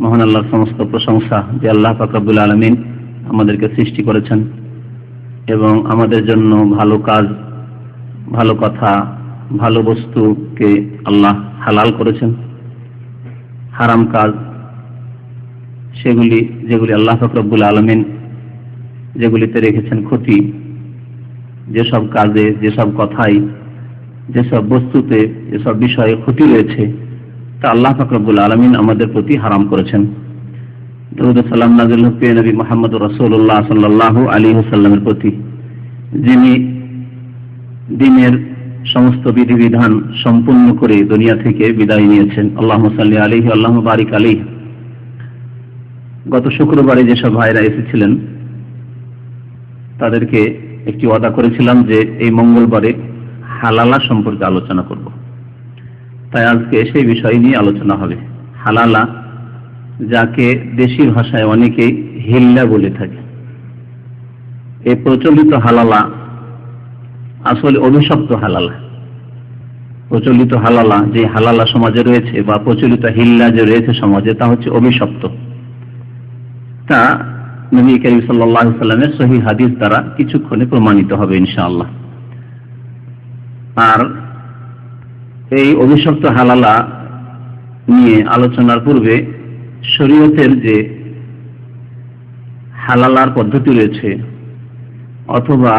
মহান আল্লাহর সমস্ত প্রশংসা যে আল্লাহ ফাকরাবুল আলমিন আমাদেরকে সৃষ্টি করেছেন এবং আমাদের জন্য ভালো কাজ, ভালো কথা, ভালো বস্তুকে আল্লাহ হালাল করেছেন। হারাম কাজ, সেগুলি, যেগুলি আল্লাহ ফকরবুল আলমিন যেগুলিতে রেখেছেন ক্ষতি, যেসব কাজে, যেসব কথাই যেসব বস্তুতে, যেসব বিষয়ে ক্ষতি রয়েছে তা আল্লাহ ফকরবুল আলমিন আমাদের প্রতি হারাম করেছেন। সালাম নাজিল হুফিয়া নবী মোহাম্মদ রসুল্লাহ সাল্লাহ আলী হুসাল্লামের প্রতি, যিনি দিনের সমস্ত বিধিবিধান সম্পূর্ণ করে দুনিয়া থেকে বিদায় নিয়েছেন। আল্লাহ সাল্লি আলিহি আল্লাহ বারিক আলী গত শুক্রবারে যেসব ভাইরা এসেছিলেন, তাদেরকে একটি ওয়াদা করেছিলাম যে এই মঙ্গলবারে হালালা সম্পর্কে আলোচনা করব। তাই আজকে সেই বিষয় নিয়ে আলোচনা হবে। হালালা, যাকে দেশি ভাষায় অনেকেই হিল্লা বলে থাকে। এই প্রচলিত হালালা আসলে অভিশপ্ত হালালা। প্রচলিত হালালা যে হালালা সমাজে রয়েছে বা প্রচলিত হিল্লা যে রয়েছে সমাজে, তা হচ্ছে অভিশপ্ত। তা নবী করিম সাল্লাহ সাল্লামের সহি হাদিস দ্বারা কিছুক্ষণে প্রমাণিত হবে ইনশাআল্লাহ। আর এই অভিশপ্ত হালালা নিয়ে আলোচনার পূর্বে শরীয়তের যে হালালার পদ্ধতি রয়েছে, অথবা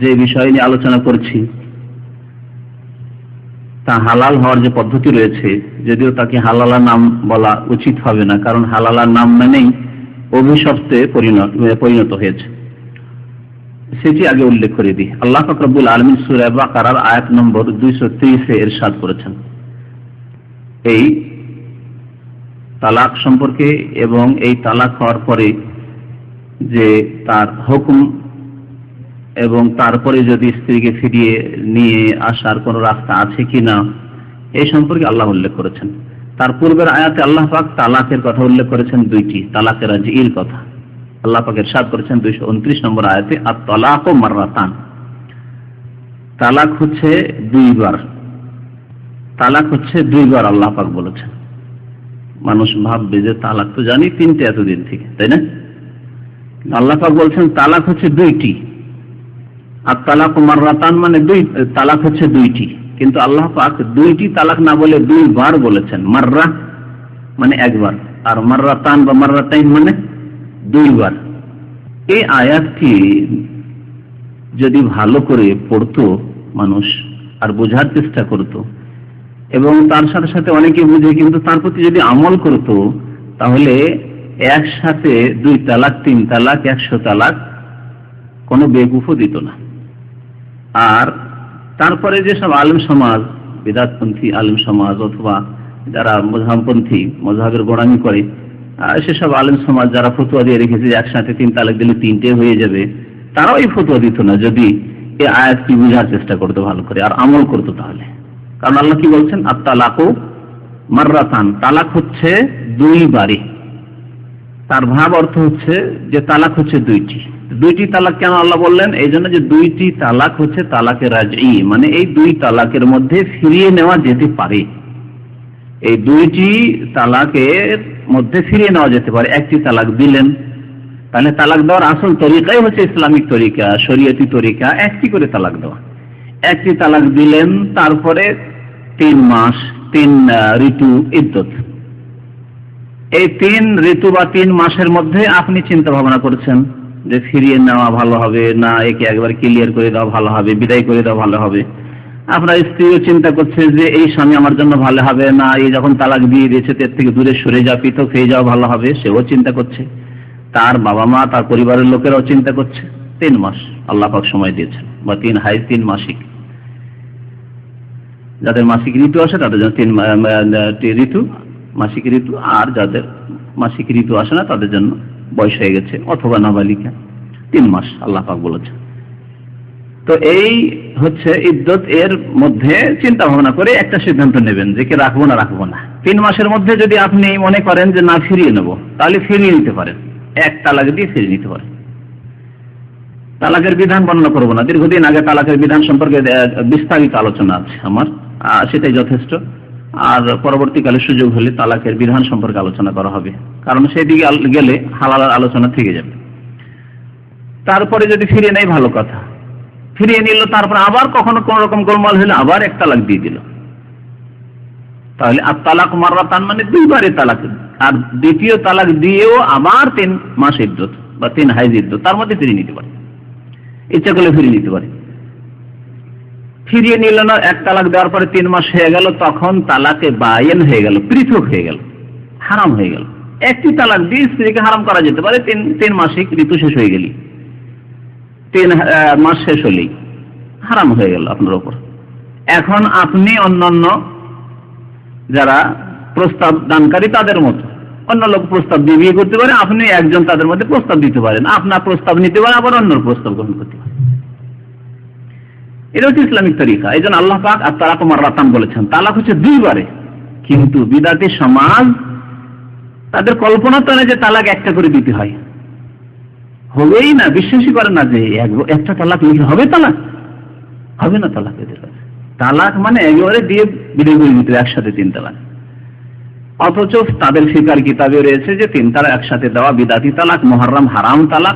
যে বিষয় নিয়ে আলোচনা করছি, তা হালাল হওয়ার যে পদ্ধতি রয়েছে, যদিও তাকে হালালা নাম বলা উচিত হবে না, কারণ হালালার নাম মানেই অভিশপ্তে পরিণত হয়েছে। সেটি আগে উল্লেখ করে দিই। আল্লাহ ফকরবুল আলমিন সুরাবা কারার আয়াত নম্বর দুইশো তেইশে এরশাদ করেছেন। এই তালাক সম্পর্কে এবং এই তালাক হওয়ার পরে যে তার হুকুম এবং তারপরে যদি স্ত্রীকে ফিরিয়ে নিয়ে আসার কোনো রাস্তা আছে কি না এই সম্পর্কে আল্লাহ উল্লেখ করেছেন। তার পূর্বের আয়াতে আল্লাহ পাক তালাকের কথা উল্লেখ করেছেন দুইটি, তালাকের ইল কথা। আল্লাহ পাকের সাদ করেছেন দুইশো উনত্রিশ নম্বর আয়াতে আর তলাক ও মার্রাতান। তালাক হচ্ছে দুইবার। তালাক হচ্ছে দুইবার আল্লাহ পাক বলেছেন। মানুষ ভাববে যে তালাক তো জানি তিনটে এতদিন থেকে, তাই না? আল্লাহ পাক বলছেন তালাক হচ্ছে দুইটি। আর তালাক মার্রাতান মানে দুই, তালাক হচ্ছে দুইটি। কিন্তু আল্লাহ পাক দুইটি তালাক না বলে দুইবার বলেছেন। মাররা মানে একবার। আর মাররাতান বা মাররাতাইন মানে দুইবার। এই আয়াতটি যদি ভালো করে পড়তো মানুষ আর বোঝার চেষ্টা করত, এবং তার সাথে সাথে অনেকে বুঝে, কিন্তু তার প্রতি যদি আমল করত, তাহলে একসাথে দুই তালাক, তিন তালাক, একশো তালাক কোনো বেগুফও দিত না। আর তারপরে যেসব আলিম সমাজ, বেদাতপন্থী আলিম সমাজ অথবা যারা মজাহপন্থী মজাহের গোড়ামি করে সেসব আলিম সমাজ যারা ফতুয়া দিয়ে রেখেছে একসাথে তিন তালাক দিলে তিনটে হয়ে যাবে, তারাও এই ফতুয়া দিত না। যদি এই আয়াতটি বোঝার চেষ্টা করতো ভালো করে, আর আমল করতো তাহলে। কারণ আল্লাহ কি বলছেন? আর তালাকও মার্রাতান। তালাক হচ্ছে দুই বাড়ি তার ভাব অর্থ হচ্ছে যে তালাক হচ্ছে দুইটি। দুইটি তালাক কেন আল্লাহ বললেন? এই জন্য যে দুইটি তালাক হচ্ছে তালাকের রাজি মানে এই দুই তালাকের মধ্যে ফিরিয়ে নেওয়া যেতে পারে। এই দুইটি তালাকের মধ্যে ফিরিয়ে নেওয়া যেতে পারে। একটি তালাক দিলেন, তাহলে তালাক দেওয়ার আসল তরিকাই হচ্ছে ইসলামিক তরিকা, শরীয়তি তরিকা, একটি করে তালাক দেওয়া। একটি তালাক দিলেন, তারপরে তিন মাস, তিন ঋতু ইদ্যত। এই তিন ঋতু বা তিন মাসের মধ্যে আপনি চিন্তা ভাবনা করছেন যে ফিরিয়ে নেওয়া ভালো হবে না, একে একবার ক্লিয়ার করে দেওয়া ভালো হবে, বিদায় করে দেওয়া ভালো হবে। আপনার স্ত্রীও চিন্তা করছে যে এই স্বামী আমার জন্য ভালো হবে না, এই যখন তালাক দিয়ে দিয়েছে তার থেকে দূরে সরে যা পৃথক হয়ে যাওয়া ভালো হবে, সেও চিন্তা করছে। তার বাবা মা, তার পরিবারের লোকেরাও চিন্তা করছে। তিন মাস আল্লাহ পাক সময় দিয়েছেন, বা তিন হাই তিন মাসিক। যাদের মাসিক ঋতু আসে, তাদের জন্য তিন ঋতু, মাসিক ঋতু, আর যাদের মাসিক ঋতু আসে না, তাদের জন্য বয়স হয়ে গেছে, অথবা নাবালিকা। তিন মাস আল্লাহ পাক বলেছেন। তো এই হচ্ছে ইদ্যত এর মধ্যে চিন্তা ভাবনা করে একটা সিদ্ধান্ত নেবেন যে কি রাখব না রাখব না। তিন মাসের মধ্যে যদি আপনি মনে করেন যে না, ফিরিয়ে নেব, তাহলে ফিরিয়ে নিতে পারেন। এক তালাক দিয়ে ফিরিয়ে নিতে পারেন। তালাকের বিধান বর্ণনা করব না। দীর্ঘদিন আগে তালাকের বিধান সম্পর্কে বিস্তারিত আলোচনা আছে আমার। সেটাই যথেষ্ট। আর পরবর্তীকালে সুযোগ হলে তালাকের বিধান সম্পর্কে আলোচনা করা হবে। কারণ সেই দিকে গেলে হালাল আলোচনা থেকে যাবে। তারপরে যদি ফিরে নেই ভালো কথা। ফিরিয়ে নিল, তারপর আবার কখনো কোন রকম গোলমাল হলে আবার এক তালাক দিয়ে দিল। তাহলে আর তালাক মাররাতান মানে দুইবারে তালাক। আর দ্বিতীয় তালাক দিয়েও আবার তিন মাস ইদ্যত বা তিন হাইজ ইদ্যত তার মধ্যে ফিরিয়ে নিতে পারে। ইচ্ছা করলে ফিরিয়ে নিতে পারে। ফিরিয়ে নিল না, এক তালাক দেওয়ার পরে তিন মাস হয়ে গেল, তখন তালাকে বায়েন হয়ে গেল, পৃথক হয়ে গেল, হারাম হয়ে গেল। একটি তালাক দিয়ে স্ত্রীকে হারাম করা যেতে পারে, তিন তিন মাসিক ঋতু শেষ হয়ে গেলি তিন মাস শেষ হলেই। হারাম হয়ে গেল আপনার ওপর এখন আপনি অন্যান্য যারা প্রস্তাব দানকারী, তাদের মতো। অন্য লোক প্রস্তাব দিয়ে বিয়ে করতে পারে, আপনি একজন তাদের মধ্যে প্রস্তাব দিতে পারেন। আপনার প্রস্তাব নিতে পারে, আবার অন্য প্রস্তাব গ্রহণ করতে পারে এটা হচ্ছে ইসলামিক তরিকা। এই জন্য আল্লাহ পাক আর তালাক মারাতাম বলেছেন, তালাক হচ্ছে দুইবারে। কিন্তু বিদাতি সমাজ, তাদের কল্পনা তো যে তালাক একটা করে দিতে হয়। হবেই না, বিশ্বাসই করে না যে এক- একটা তালাক লিখে হবে তালাক? হবে না তালাক এদের কাছে? তালাক মানে একেবারে দিয়ে বিদায় করে দিতে একসাথে তিন তালাক। অথচ তাদের স্বীকার কিতাবে রয়েছে যে তিন তালাক একসাথে দেওয়া বিদাতি তালাক মহারাম হারাম তালাক।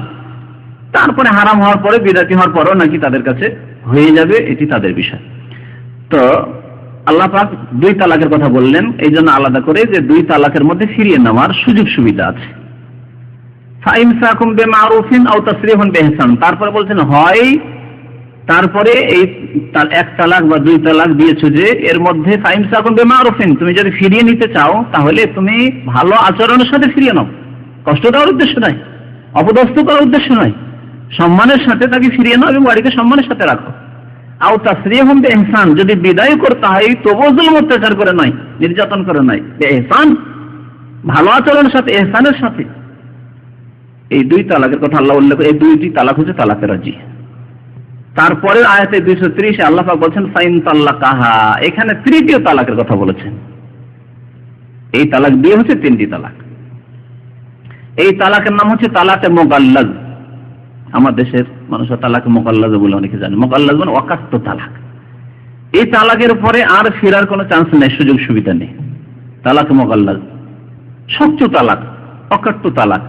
তারপরে হারাম হওয়ার পরে বিদাতি হওয়ার পরেও নাকি তাদের কাছে হয়ে যাবে, এটি তাদের বিষয়। তো আল্লাহ পাক দুই তালাকের কথা বললেন, এই জন্য আলাদা করে যে দুই তালাকের মধ্যে ফিরিয়ে নেওয়ার সুযোগ সুবিধা আছে। ফাইমসাকুম বেমারুফিন আও তাসরিহুন বিহসান। তারপরে বলছেন, হয়, তারপরে এই এক তালাক বা দুই তালাক দিয়েছ যে, এর মধ্যে ফাইমসাকুম বেমারুফিন, তুমি যদি ফিরিয়ে নিতে চাও, তাহলে তুমি ভালো আচরণের সাথে ফিরিয়ে নাও। কষ্ট দেওয়ার উদ্দেশ্য নয় অপদস্থ করার উদ্দেশ্য নয় সম্মানের সাথে তাকে ফিরিয়ে নাও এবং বাড়িতে সম্মানের সাথে রাখো। আও তাসরিহুন বিহসান, যদি বিদায় করতে হয়, তবুও জুলুম অত্যাচার করে নয় নির্যাতন করে নয় এহসান ভালো আচরণের সাথে, এহসানের সাথে। এই দুই তালাকের কথা আল্লাহ উল্লেখ এই দুইটি তালাক হচ্ছে তালাকে রাজি। তারপরের আয়াতে দুইশো ত্রিশে আল্লাহ পাক বলছেন, ফাইন তাল্লা কাহা এখানে তৃতীয় তালাকের কথা বলেছেন। এই তালাক দিয়ে হচ্ছে তিনটি তালাক। এই তালাকের নাম হচ্ছে তালাকে মোগাল্লাজ আমার দেশের মানুষের তালাকে মোকাল্লাজ বলে অনেকে জানে। মোকাল্লাজ মানে অকাত্ত তালাক। এই তালাকের পরে আর ফেরার কোনো চান্স নেই সুযোগ সুবিধা নেই। তালাক মোকাল্লাজ। সচ্চ তালাক, অকাট্য তালাক।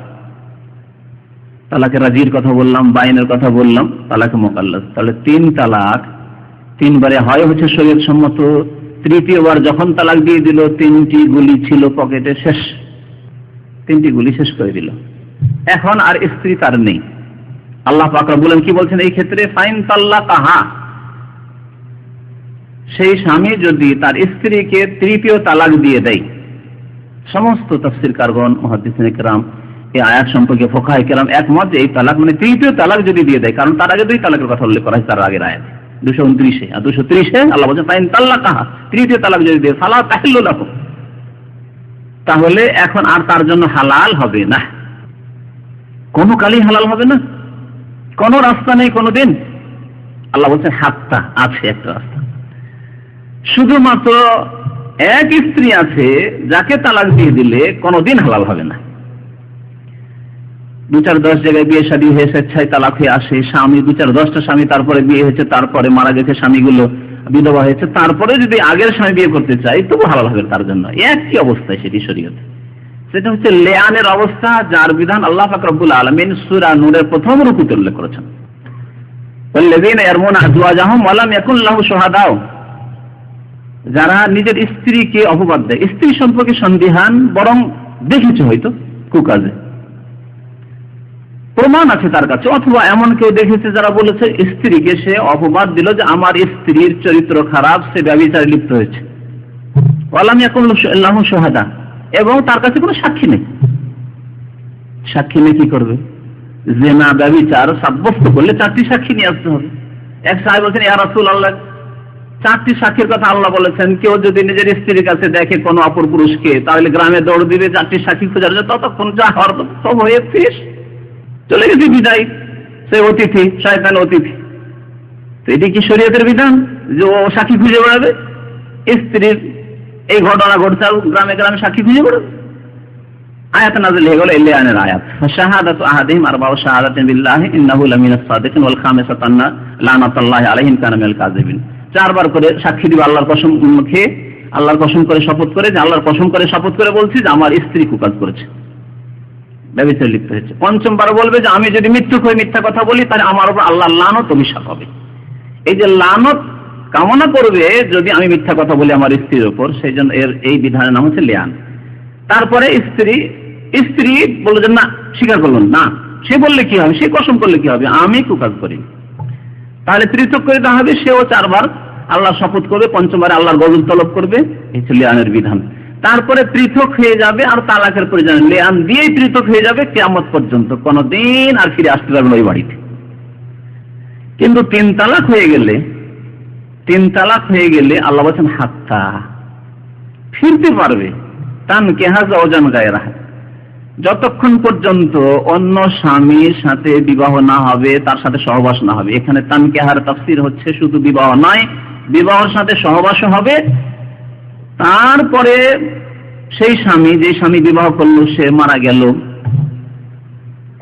তালাকে রাজির কথা বললাম বাইনের কথা বললাম, তালাকে মোকাল্লাস। তাহলে তিন তালাক, তিনবারে হয় হচ্ছে শরীর সম্মত, তৃতীয়বার যখন তালাক দিয়ে দিল, তিনটি গুলি ছিল পকেটে শেষ। তিনটি গুলি শেষ করে দিল। এখন আর স্ত্রী তার নেই। আল্লাহ পাকরা বলেন কি বলছেন এই ক্ষেত্রে? ফাইন তাল্লা কাহা সেই স্বামী যদি তার স্ত্রীকে তৃতীয় তালাক দিয়ে দেয়, সমস্ত তফসির কারগন মহাদিসিন কেরাম এই আয়াত সম্পর্কে ফোকায় কেরাম একমত এই তালাক মানে তৃতীয় তালাক যদি দিয়ে দেয়, কারণ তার আগে দুই তালাকের কথা উল্লেখ করা হয়, তার আগের আয়াত। দুশো উনত্রিশে, আর দুশো ত্রিশে আল্লাহ বলছেন তাই তাল্লা কাহা তৃতীয় তালাক যদি দিয়ে, ফালা তাহিল্ল লাখো তাহলে এখন আর তার জন্য হালাল হবে না। কোনো কালই হালাল হবে না। কোনো রাস্তা নেই কোনো দিন। আল্লাহ বলছেন হাতটা আছে একটা রাস্তা। শুধুমাত্র এক স্ত্রী আছে, যাকে তালাক দিয়ে দিলে কোনোদিন হালাল হবে না। দু চার দশ জায়গায় বিয়ে শাদি হয়ে স্বেচ্ছায় তালাক হয়ে আসে, স্বামী দু চার দশটা স্বামী, তারপরে বিয়ে হয়েছে, তারপরে মারা গেছে স্বামীগুলো, বিধবা হয়েছে, তারপরে যদি আগের স্বামী বিয়ে করতে চাই তবু হালাল হবে তার জন্য। একই অবস্থায় সেটি শরীয়তে। সেটা হচ্ছে লেয়ানের অবস্থা যার বিধান আল্লাহ ফাকরুল আলমিন সুরা নূরের প্রথম রুকুতে উল্লেখ করেছেন। যারা নিজের স্ত্রীকে অপবাদ দেয়, স্ত্রী সম্পর্কে সন্দেহান বরং দেখেছে হয়তো কুকাজে। প্রমাণ আছে তার কাছে, অথবা এমন কেউ দেখেছে যারা বলেছে স্ত্রীকে সে অপবাদ দিল যে আমার স্ত্রীর চরিত্র খারাপ, সে ব্যবচারে লিপ্ত হয়েছে। শাহাদা। এবং তার কাছে কোনো সাক্ষী নেই। সাক্ষী নিয়ে কি করবে? জেনা, ব্যবচার, সাব্যস্ত করলে চারটি সাক্ষী নিয়ে আসতে হবে। এক সাহেব বলছেন, ইয়া রাসূল আল্লাহ চারটি সাক্ষীর কথা আল্লাহ বলেছেন, কেউ যদি নিজের স্ত্রীর কাছে দেখে কোনো অপর পুরুষকে, তাহলে গ্রামে দৌড় দিবে, চারটি সাক্ষী খোঁজার ততক্ষণ যা হওয়ার সব হয়ে ফিস চলে গেছে বিদায়। সে অতিথি, শয়তান অতিথি। তো এটি কি শরীয়তের বিধান যে ও সাক্ষী খুঁজে বেড়াবে? স্ত্রীর এই ঘটনা ঘটছে গ্রামে গ্রামে সাক্ষী খুঁজে বেড়াবে। আয়াত নাজিল হয়ে গেল ইলিয়ানের আয়াত। শাহাদাতু ইন্নাহু ওয়াল আলাইহিম কানা কাযিবিন। চারবার করে সাক্ষী দিবে আল্লাহর কসম খেয়ে আল্লাহর কসম করে শপথ করে, যে আল্লাহর কসম করে শপথ করে বলছি যে আমার স্ত্রী কুকাজ করেছে। ব্যবচার লিপ্ত হয়েছে পঞ্চমবার বলবে যে, আমি যদি মৃত্যু হয়ে মিথ্যা কথা বলি, তাহলে আমার উপর আল্লাহ লানত অভিশাপ হবে। এই যে লানত কামনা করবে, যদি আমি মিথ্যা কথা বলি আমার স্ত্রীর উপর, সেই জন্য এর এই বিধানের নাম হচ্ছে লেয়ান। তারপরে স্ত্রী স্ত্রী বলল যে, না, স্বীকার করলেন না। সে বললে কি হবে? সে কসম করলে কি হবে? আমি কুকাজ করি। তাহলে পৃথক করে দেওয়া হবে, সেও চারবার আল্লাহ শপথ করবে পঞ্চমবার আল্লাহর গজল তলব করবে। এই লিয়ানের বিধান। তারপরে পৃথক হয়ে যাবে আর তালাকের প্রয়োজন লেয়ান দিয়েই পৃথক হয়ে যাবে কেয়ামত পর্যন্ত। কোনোদিন আর ফিরে আসতে পারবে ওই বাড়িতে। কিন্তু তিন তালাক হয়ে গেলে, তিন তালাক হয়ে গেলে আল্লাহ বলছেন, হাত্তা, ফিরতে পারবে। তান কেহাজ অজান গায়ে রাখা যতক্ষণ পর্যন্ত অন্য স্বামীর সাথে বিবাহ না হবে, তার সাথে সহবাস না হবে। এখানে তান তানকেহার তাফসির হচ্ছে শুধু বিবাহ নয়, বিবাহর সাথে সহবাসও হবে তারপরে সেই স্বামী, যে স্বামী বিবাহ করল, সে মারা গেল।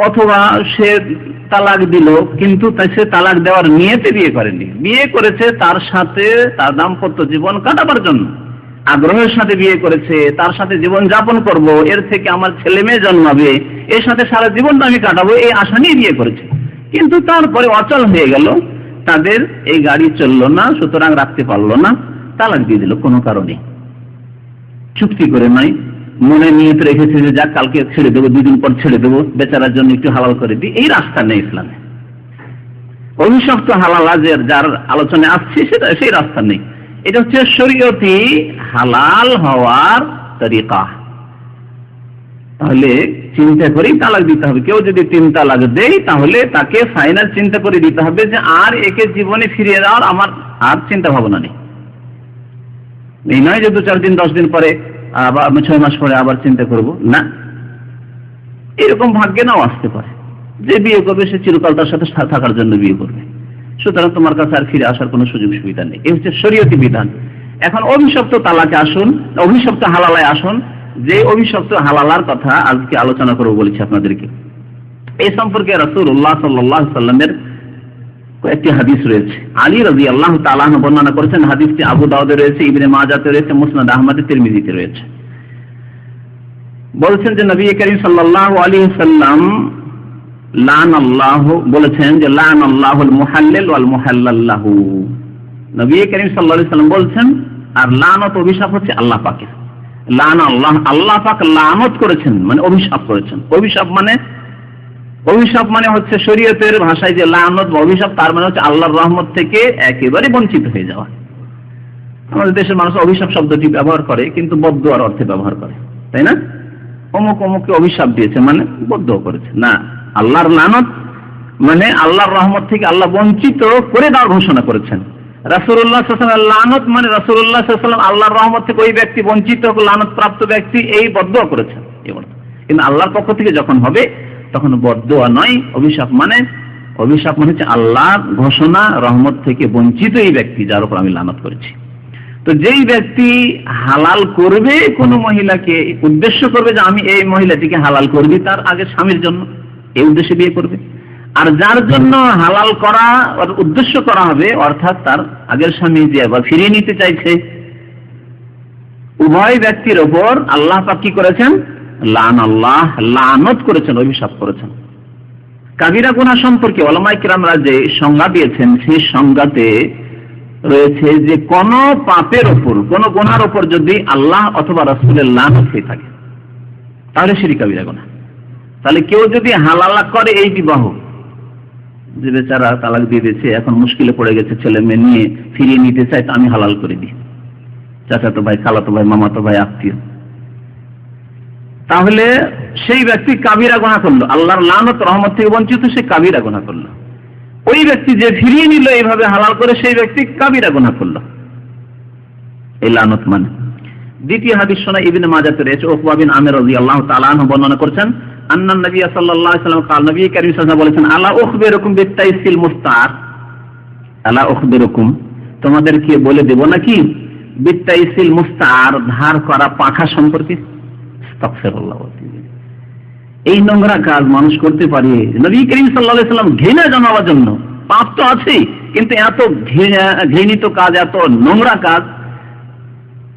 অথবা সে তালাক দিল, কিন্তু সে তালাক দেওয়ার নিয়েতে বিয়ে করেনি। বিয়ে করেছে তার সাথে তার দাম্পত্য জীবন কাটাবার জন্য। আগ্রহের সাথে বিয়ে করেছে, তার সাথে জীবন যাপন করব, এর থেকে আমার ছেলে মেয়ে জন্মাবে, এর সাথে সারা জীবনটা আমি কাটাবো, এই আশা নিয়ে বিয়ে করেছে। কিন্তু তারপরে অচল হয়ে গেল। তাদের এই গাড়ি চলল না, সুতরাং রাখতে পারল না, তালাক দিয়ে দিল কোনো কারণে চুক্তি করে নয় মনে নিয়ত রেখেছে যে যাক, কালকে ছেড়ে দেবো, দুদিন পর ছেড়ে দেবো, বেচারার জন্য একটু হালাল করে দিই। এই রাস্তা নেই ইসলামে। অভিশপ্ত হালালা যে যার আলোচনায় আসছে, সেটা সেই রাস্তা নেই। এটা হচ্ছে শরীয়তি হালাল হওয়ার তরিকা। তাহলে চিন্তা করেই তালাক দিতে হবে। কেউ যদি তিন তালাক দেয়, তাহলে তাকে ফাইনাল চিন্তা করে দিতে হবে যে আর একে জীবনে ফিরিয়ে দেওয়ার আমার আর চিন্তা ভাবনা নেই। এই নয় যে দু চার দিন, দশ দিন পরে, আবার ছয় মাস পরে আবার চিন্তা করব, না। এরকম ভাগ্যে নাও আসতে পারে। যে বিয়ে করবে, সে চিরকাল তার সাথে থাকার জন্য বিয়ে করবে। সুতরাং তোমার কাছে আর ফিরে আসার কোনো সুযোগ সুবিধা নেই। এই হচ্ছে শরীয়তি বিধান। এখন অভিশপ্ত তালাকে আসুন, অভিশপ্ত হালালায় আসুন। যে অভিশপ্ত হালালার কথা আজকে আলোচনা করব বলেছি আপনাদেরকে। এই সম্পর্কে রসুল উল্লাহ সাল্লাহ সাল্লামের একটি হাদিস রয়েছে। আলী রাজি আল্লাহ তালাহ বর্ণনা করেছেন, হাদিসটি আবু দাউদে রয়েছে, ইবনে মাজাতে রয়েছে, মুসনাদ আহমদে, তিরমিজিতে রয়েছে। বলছেন যে নবী করিম সাল্লাহ আলী সাল্লাম লান আল্লাহ বলেছেন যে লান আল্লাহুল মুহাল্লিল ওয়াল মুহাল্লাল্লাহু। নবী করিম সাল্লাল্লাহু সাল্লাম বলছেন, আর লানত অভিশাপ হচ্ছে আল্লাহ পাকের। লান আল্লাহ আল্লাহ পাক লানত করেছেন মানে অভিশাপ করেছেন। অভিশাপ মানে অভিশাপ মানে হচ্ছে শরীয়তের ভাষায় যে লানত বা অভিশাপ, তার মানে হচ্ছে আল্লাহর রহমত থেকে একেবারে বঞ্চিত হয়ে যাওয়া। আমাদের দেশের মানুষ অভিশাপ শব্দটি ব্যবহার করে, কিন্তু বদ্ধ অর্থে ব্যবহার করে, তাই না? অমুক অমুককে অভিশাপ দিয়েছে মানে বদ্ধ করেছে। না, আল্লাহর লানত মানে আল্লাহর রহমত থেকে আল্লাহ বঞ্চিত করে দেওয়ার ঘোষণা করেছেন। রাসুল্লাহ লানত মানে রাসুল্লাহ আল্লাহর রহমত থেকে ওই ব্যক্তি বঞ্চিত লানত প্রাপ্ত ব্যক্তি এই বদ্ধ করেছেন। কিন্তু আল্লাহর পক্ষ থেকে যখন হবে তখন বদ্ধ নয়, অভিশাপ মানে অভিশাপ মানে হচ্ছে আল্লাহ ঘোষণা, রহমত থেকে বঞ্চিত এই ব্যক্তি যার উপর আমি লানত করেছি। তো যেই ব্যক্তি হালাল করবে, কোনো মহিলাকে উদ্দেশ্য করবে যে আমি এই মহিলাটিকে হালাল করবি, তার আগে স্বামীর জন্য এই উদ্দেশ্যে বিয়ে করবে। আর যার জন্য হালাল করা উদ্দেশ্য করা হবে, অর্থাৎ তার আগের স্বামী যে আবার ফিরিয়ে নিতে চাইছে, উভয় ব্যক্তির ওপর আল্লাহ পাক কি করেছেন? লান আল্লাহ, লানত করেছেন, অভিশাপ করেছেন। কাবিরা গুণা সম্পর্কে ওলামাই কিরামরা যে সংজ্ঞা দিয়েছেন, সেই সংজ্ঞাতে রয়েছে যে কোন পাপের ওপর, কোন গোনার ওপর যদি আল্লাহ অথবা রসুলের লানত হয়ে থাকে, তাহলে সেটি কাবিরা গোনা তাহলে কেউ যদি হালালা করে এই বিবাহ, যে বেচারা তালাক দিয়ে দিয়েছে, এখন মুশকিলে পড়ে গেছে, ছেলে মেয়ে নিয়ে ফিরিয়ে নিতে চায় আমি হালাল করে দিই। চাচাতো ভাই, খালাতো ভাই, মামাতো ভাই, আত্মীয়। তাহলে সেই ব্যক্তি কাবিরা গোনা করল। আল্লাহর লানত, রহমত থেকে বঞ্চিত, সে কাবিরা গোনা করল। ওই ব্যক্তি যে ফিরিয়ে নিল এইভাবে হালাল করে, সেই ব্যক্তি কাবিরা গোনা করল। এই লানত মানে। দ্বিতীয় হাদিস শোনা ইবিন মাজাতে রয়েছে। ওকবা আমের রাজি আল্লাহ তালাহ বর্ণনা করছেন আন্নান নবী আলাইহি সাল্লাম কাল নবী কারীম সাল্লাল্লাহু বলেছেন, আলা উখবিরুকুম বিতাইসিল মুস্তার আলা উখবিরুকুম? তোমাদেরকে বলে দেব নাকি বিতাইসিল মুস্তার ধার করা পাখা সম্পর্কে? এই নোংরা কাজ মানুষ করতে পারে। নবী করিম সাল্লাল্লাহু সাল্লাম ঘৃণা জানাবার জন্য, পাপ তো আছেই, কিন্তু এত ঘৃণিত কাজ, এত নোংরা কাজ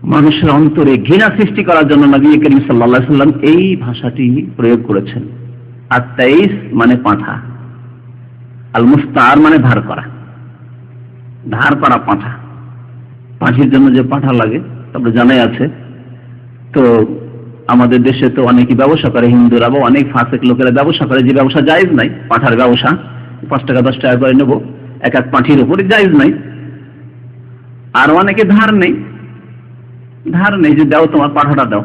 মানুষের অন্তরে ঘৃণা সৃষ্টি করার জন্য নবী করিম সাল্লা সাল্লাম এই ভাষাটি প্রয়োগ করেছেন। আর তেইশ মানে পাঁঠা আল মুস্তার মানে ধার করা। ধার করা পাঁঠা। পাঁঠির জন্য যে পাঁঠা লাগে, তারপরে জানাই আছে। তো আমাদের দেশে তো অনেকই ব্যবসা করে, হিন্দুরা বা অনেক ফাঁসেক লোকেরা ব্যবসা করে, যে ব্যবসা জায়জ নাই, পাঁঠার ব্যবসা, পাঁচ টাকা, দশ টাকা করে নেব, এক এক পাঁঠির উপরে জায়জ নাই। আর অনেকে ধার নেই ধার নেই যে দাও তোমার পাঠাটা দাও।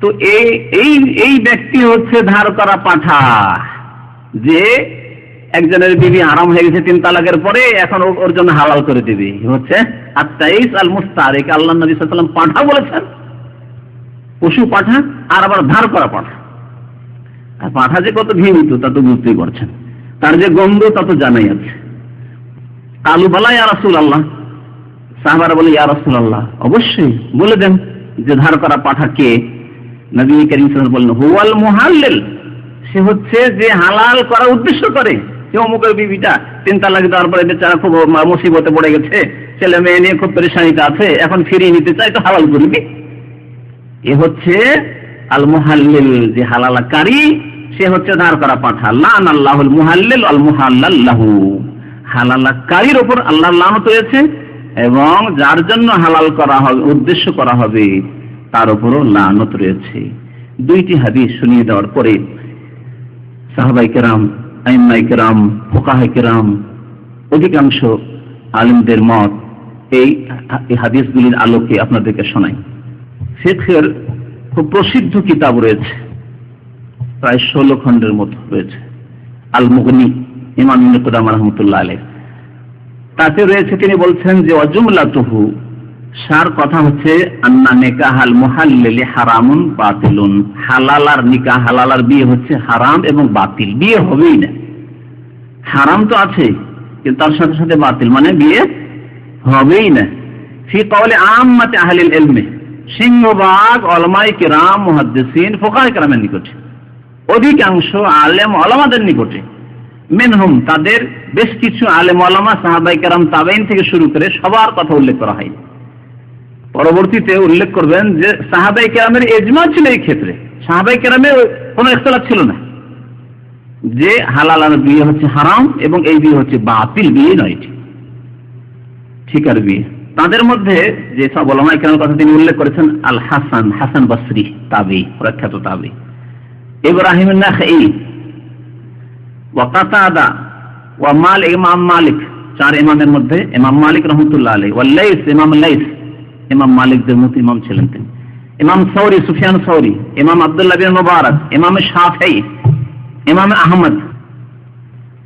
তো এই এই এই ব্যক্তি হচ্ছে ধার করা পাঠা, যে একজনের বিবি আরাম হয়ে গেছে তিন তালাকের পরে, এখন ওর জন্য হালাল করে দিবি। হচ্ছে আর তাইস আল মুস্তারিক আল্লাহ নবী সাল্লাম পাঠা বলেছেন। পশু পাঠা আর আবার ধার করা পাঠা। আর পাঠা যে কত ঘৃণিত, তা তো বুঝতেই পারছেন। তার যে গন্ধ, তা তো জানাই আছে। কালু বলা, ইয়া রাসুল আল্লাহ সাহাবারা বলে, ইয়া রাসুল আল্লাহ অবশ্যই, বলে দেন যে ধার করা পাঠা কে? নবী করিম বললেন, হুয়াল মুহাল্লিল। সে হচ্ছে যে হালাল করার উদ্দেশ্য করে। সে অমুকের বিবিটা তিন তালাক দেওয়ার পরে বেচারা খুব মুসিবতে পড়ে গেছে, ছেলে মেয়ে নিয়ে খুব পরেশানিতে আছে, এখন ফিরিয়ে নিতে চাই তো হালাল করবি এ হচ্ছে আল মুহাল্লিল যে হালালাকারী, সে হচ্ছে দাঁড় করা পাঠা লান আল্লাহুল মুহাল্লিল আল মুহাল্লাল্লাহু হালালাকারীর উপর আল্লাহ লানত রয়েছে এবং যার জন্য হালাল করা হবে, উদ্দেশ্য করা হবে, তার উপরও লানত রয়েছে। দুইটি হাদিস শুনিয়ে দেওয়ার পরে সাহাবাই কেরাম আইমাই কেরাম, ফোকাহাই কেরাম, অধিকাংশ আলিমদের মত এই হাদিসগুলির আলোকে আপনাদেরকে শোনাই। শেখের খুব প্রসিদ্ধ কিতাব রয়েছে। প্রায় ষোলো খণ্ডের মতো রয়েছে। আল মুগনি ইমাম রহমতুল্লাহ আলহ তাতে রয়েছে তিনি বলছেন যে, অজুমলাতুহু, সার কথা হচ্ছে, আন্না নেকা নেকাহাল মুহাল্লিলি হারামুন বাতিলুন। হালাল আর নিকাহ হালাল আর বিয়ে হচ্ছে হারাম এবং বাতিল। বিয়ে হবেই না। হারাম তো আছে, কিন্তু তার সাথে সাথে বাতিল। মানে বিয়ে হবেই না। ফি কওলে আম্মাতে আহলিল ইলমে। সিংহবাগ, অলমাই কিরাম, মুহাদ্দিসিন, ফোকাহ কিরামের নিকটে। অধিকাংশ আলেম অলমাদের নিকটে। মেনহুম তাদের বেশ কিছু আলেম আলামা সাহাবাই কেরাম তাবেইন থেকে শুরু করে সবার কথা উল্লেখ করা হয়। পরবর্তীতে উল্লেখ করবেন যে, সাহাবাই কেরামের এজমা ছিল এই ক্ষেত্রে। সাহাবাই কেরামের কোনো ইখতলাফ ছিল না। যে হালাল বিয়ে হচ্ছে হারাম এবং এই বিয়ে হচ্ছে বাতিল, বিয়ে নয় ঠিক আর বিয়ে। তাদের মধ্যে যে সব ওলামাই কেরামের কথা তিনি উল্লেখ করেছেন আল হাসান হাসান বসরি, তাবি, প্রখ্যাত তাবি। ইব্রাহিম নাখই ওয়া কাতাদা, ওয়া মাল, ইমাম মালিক, চার ইমামের মধ্যে ইমাম মালিক রহমতুল্লাহ আলাই ওয়া লাইস, ইমাম লাইস, ইমাম মালিকদের মতো ইমাম ছিলেন তিনি। ইমাম সৌরি, সুফিয়ান সৌরি, ইমাম আব্দুল্লাহ বিন মুবারক, ইমাম শাফি ইমাম আহমদ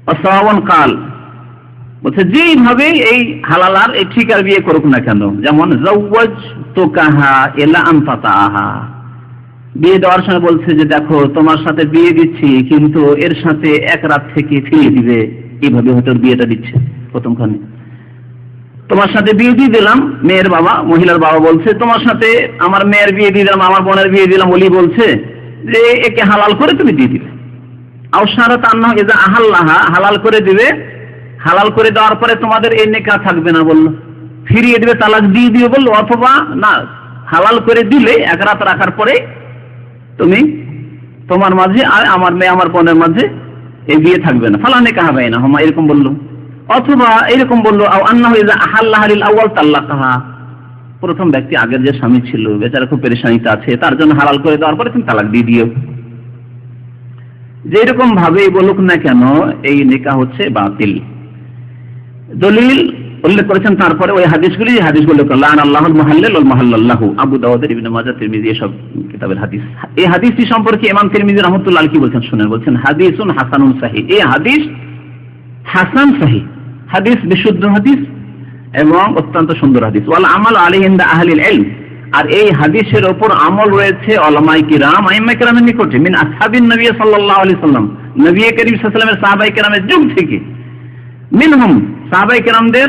অসাওয়ান কাল বলছে যেইভাবে এই হালালার এই ঠিকার বিয়ে করুক না কেন, যেমন তো কাহা আহা বিয়ে দেওয়ার সময় বলছে যে, দেখো, তোমার সাথে বিয়ে দিচ্ছি, কিন্তু এর সাথে এক রাত থেকে ফিরিয়ে দিবে। এইভাবে হয়তো বিয়েটা দিচ্ছে প্রথমখানে। তোমার সাথে বিয়ে দিয়ে দিলাম। মেয়ের বাবা, মহিলার বাবা বলছে, তোমার সাথে আমার মেয়ের বিয়ে দিয়ে দিলাম, আমার বোনের বিয়ে দিলাম। বলি বলছে যে, একে হালাল করে তুমি দিয়ে দিবে। আউসারা তান্না এজা আহাল্লাহা, হালাল করে দিবে। হালাল করে দেওয়ার পরে তোমাদের এই নেকা থাকবে না বলল। ফিরিয়ে দিবে, তালাক দিয়ে দিবে বলল, অথবা না, হালাল করে দিলে এক রাত রাখার পরে তুমি তোমার মাঝে আর আমার মেয়ে, আমার বোনের মাঝে এই বিয়ে থাকবে না। ফালা ফালানে কাহা না, হমা, এরকম বলল। অথবা এরকম বলল আন্না হয়ে যা আহাল্লাহ আউ্ল তাল্লাহ কাহা প্রথম ব্যক্তি আগের যে স্বামী ছিল, বেচারা খুব পেরেশানিতে আছে, তার জন্য হালাল করে দেওয়ার পরে তুমি তালাক দিয়ে দিও। যেরকম ভাবে বলুক না কেন, এই নিকা হচ্ছে বাতিল। দলিল উল্লেখ করেছেন, তারপরে ওই হাদিসগুলি হাদিসগুলো লান আল্লাহুল মুহাল্লিল ওয়াল মুহাল্লাল্লাহু আবু দাউদের ইবনে মাজাহ, তিরমিজি, এসব কিতাবের হাদিস। এই হাদিসটি সম্পর্কে ইমাম তিরমিজি রাহমাতুল্লাহ কি বলছেন, শুনেন, বলছেন, হাদিসুন হাসানুন সাহিহ। এই হাদিস হাসান সাহিহ। হাদিস বিশুদ্ধ হাদিস এবং অত্যন্ত সুন্দর হাদিস। ওয়াল আমাল আলাইহিন্দা আহলিল ইলম। আর এই হাদিসের ওপর আমল রয়েছে ওলামাই কিরাম আইম্মাই কিরামের নিকটে, মিন আসহাবিন নবী সাল্লাল্লাহু আলাইহি সাল্লাম নবী করিম সাল্লাল্লাহু আলাইহি সাল্লামের সাহাবায়ে কিরামের যুগ থেকে। মিনহুম সাহাবাই কেরামদের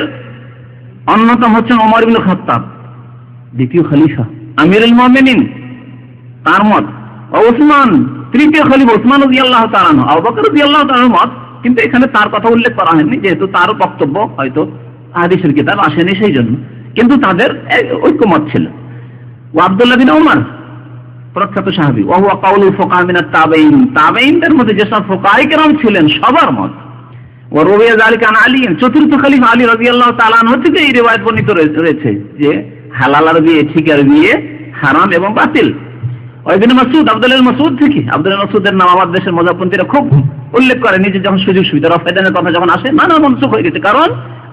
অন্যতম হচ্ছেন ওমর ইবনে খাত্তাব, দ্বিতীয় খলিফা। আমিরুল মুমিনিন, তার মত। ওসমান, তৃতীয় খলিফা ওসমান রাদিয়াল্লাহু তাআলা আনহু। আবু বকর মত, কিন্তু এখানে তার কথা উল্লেখ করা হয়নি, যেহেতু তার বক্তব্য হয়তো হাদিসের কিতাব আসেনি সেই জন্য। কিন্তু তাদের ঐক্যমত ছিল। ও আব্দুল্লাহ বিন ওমর প্রখ্যাত সাহাবি। ও হুয়া কাউলুল ফোকা মিনাত মধ্যে যেসব ফোকাই কেরাম ছিলেন, সবার মত। ও রবিয়া জালিক আলী চতুর্থ খলিফা আলী রাদিয়াল্লাহু তাআলা আনহু থেকে এই রিওয়ায়াত বর্ণিত রয়েছে যে হালাল আর বিয়ে, ঠিকার বিয়ে হারাম এবং বাতিল। ওইদিন মাসুদ আব্দুল মাসুদ থেকে। আব্দুল মাসুদের নাম আমার দেশের মজাপন্থীরা খুব উল্লেখ করে নিজে যখন সুযোগ সুবিধা রফেদানের কথা যখন আসে, নানা মনসুখ হয়ে গেছে। কারণ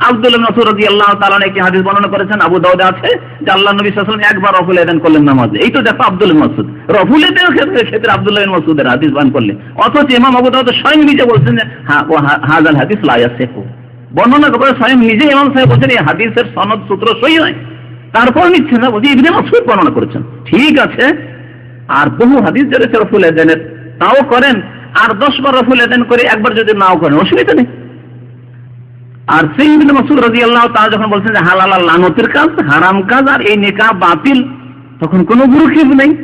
আব্দুল মাসুদ রাজি আল্লাহ তাআলা একটি হাদিস বর্ণনা করেছেন, আবু দাউদে আছে, যে আল্লাহ নবী সাল্লাল্লাহু একবার রফুল এদান করলেন নামাজে। এই তো দেখো আব্দুল মাসুদ রফুল এদানের ক্ষেত্রে ক্ষেত্রে আব্দুল্লাহ মাসুদের হাদিস বান করলে। অথচ ইমাম আবু দাউদ স্বয়ং নিজে বলছেন যে হ্যাঁ হাজাল হাদিস লা ইয়াসিহু। বর্ণনা করে স্বয়ং নিজে ইমাম সাহেব বলছেন, এই হাদিসের সনদ সূত্র সই নয়। তারপর নিচ্ছে না বলছি, ইবনে মাসুদ বর্ণনা করেছেন। ঠিক আছে, আর বহু হাদিস রয়েছে রফুল এদেনের তাও করেন, আর দশ বার রফুল এদেন করে একবার যদি নাও করেন, অসুবিধা নেই। আর সেই ইবনে মাসুদ রাদিয়াল্লাহু তাআলা যখন বলছেন যে হালাল আর লানতের কাজ, হারাম কাজ আর এই নেকা বাতিল, তখন কোনো গুরুক্ষেপ নেই।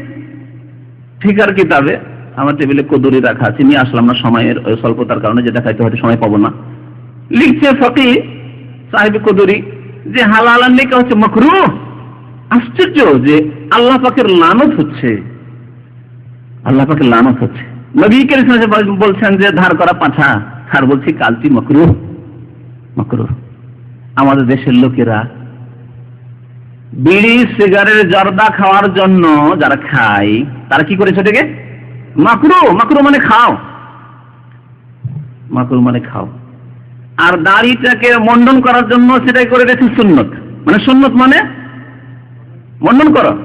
ঠিক আর কিতাবে আমার টেবিলে কদুরি রাখা আছে, নিয়ে আসলাম না সময়ের স্বল্পতার কারণে যে দেখাইতে হয়তো সময় পাবো না। লিখছে ফকি সাহেব কদুরি যে হালাল আর নেকাহ হচ্ছে মকরুহ। আশ্চর্য যে আল্লাহ পাকের লানত হচ্ছে। আল্লাহ পাকের লানত হচ্ছে। নবী সাল্লাল্লাহু বলছেন যে, ধার করা পাঠা। আর বলছি, কালটি মকরুহ। মকরুহ। আমাদের দেশের লোকেরা বিড়ি, সিগারেট, জর্দা খাওয়ার জন্য যারা খায়, তারা কি করেছে ওটাকে? মাকরু মাকরু মানে খাও। মাকরু মানে খাও। আর দাড়িটাকে মন্ডন করার জন্য সেটাই করে রেখে সুন্নত। মানে সুন্নত মানে মন্ডন করো।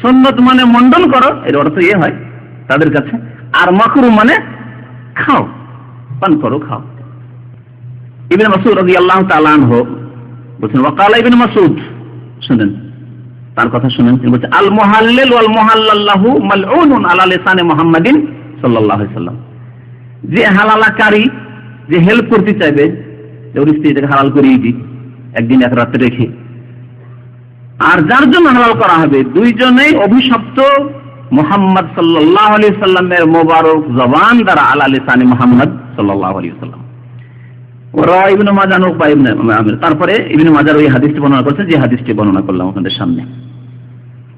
সুন্নত মানে মন্ডন করো, এর অর্থ ইয়ে হয় তাদের কাছে। আর মাকরু মানে খাও। পান করো, খাও। ইবিন মাসুদ রাজি আল্লাহ তালান হোক বলছেন ওয়াকালা ইবিন মাসুদ শুনেন, তার কথা শুনেন। তিনি বলছেন আল মুহাল্লিল ওয়াল মুহাল্লাল্লাহু মালউনুন আলা লিসানি মুহাম্মাদিন সাল্লাল্লাহু আলাইহি সাল্লাম। যে হালালাকারী, যে হেল্প করতে চাইবে, যে ওর স্ত্রীটাকে হালাল করিয়ে দিই একদিন এক রাত্রে রেখে। আর যার জন্য হালাল করা হবে, দুইজনেই অভিশপ্ত মোহাম্মদ সাল্লাহ আলী সাল্লামের মোবারক জবান দ্বারা আলা লিসানি মোহাম্মদ সাল্লাহ আলী সাল্লাম ওরা ইবনু মাজাহ নুক বা ইবনে আমির তারপরে ইবনু মাজার ওই হাদিসটি বর্ণনা করেছেন যে হাদিসটি বর্ণনা করলাম আপনাদের সামনে।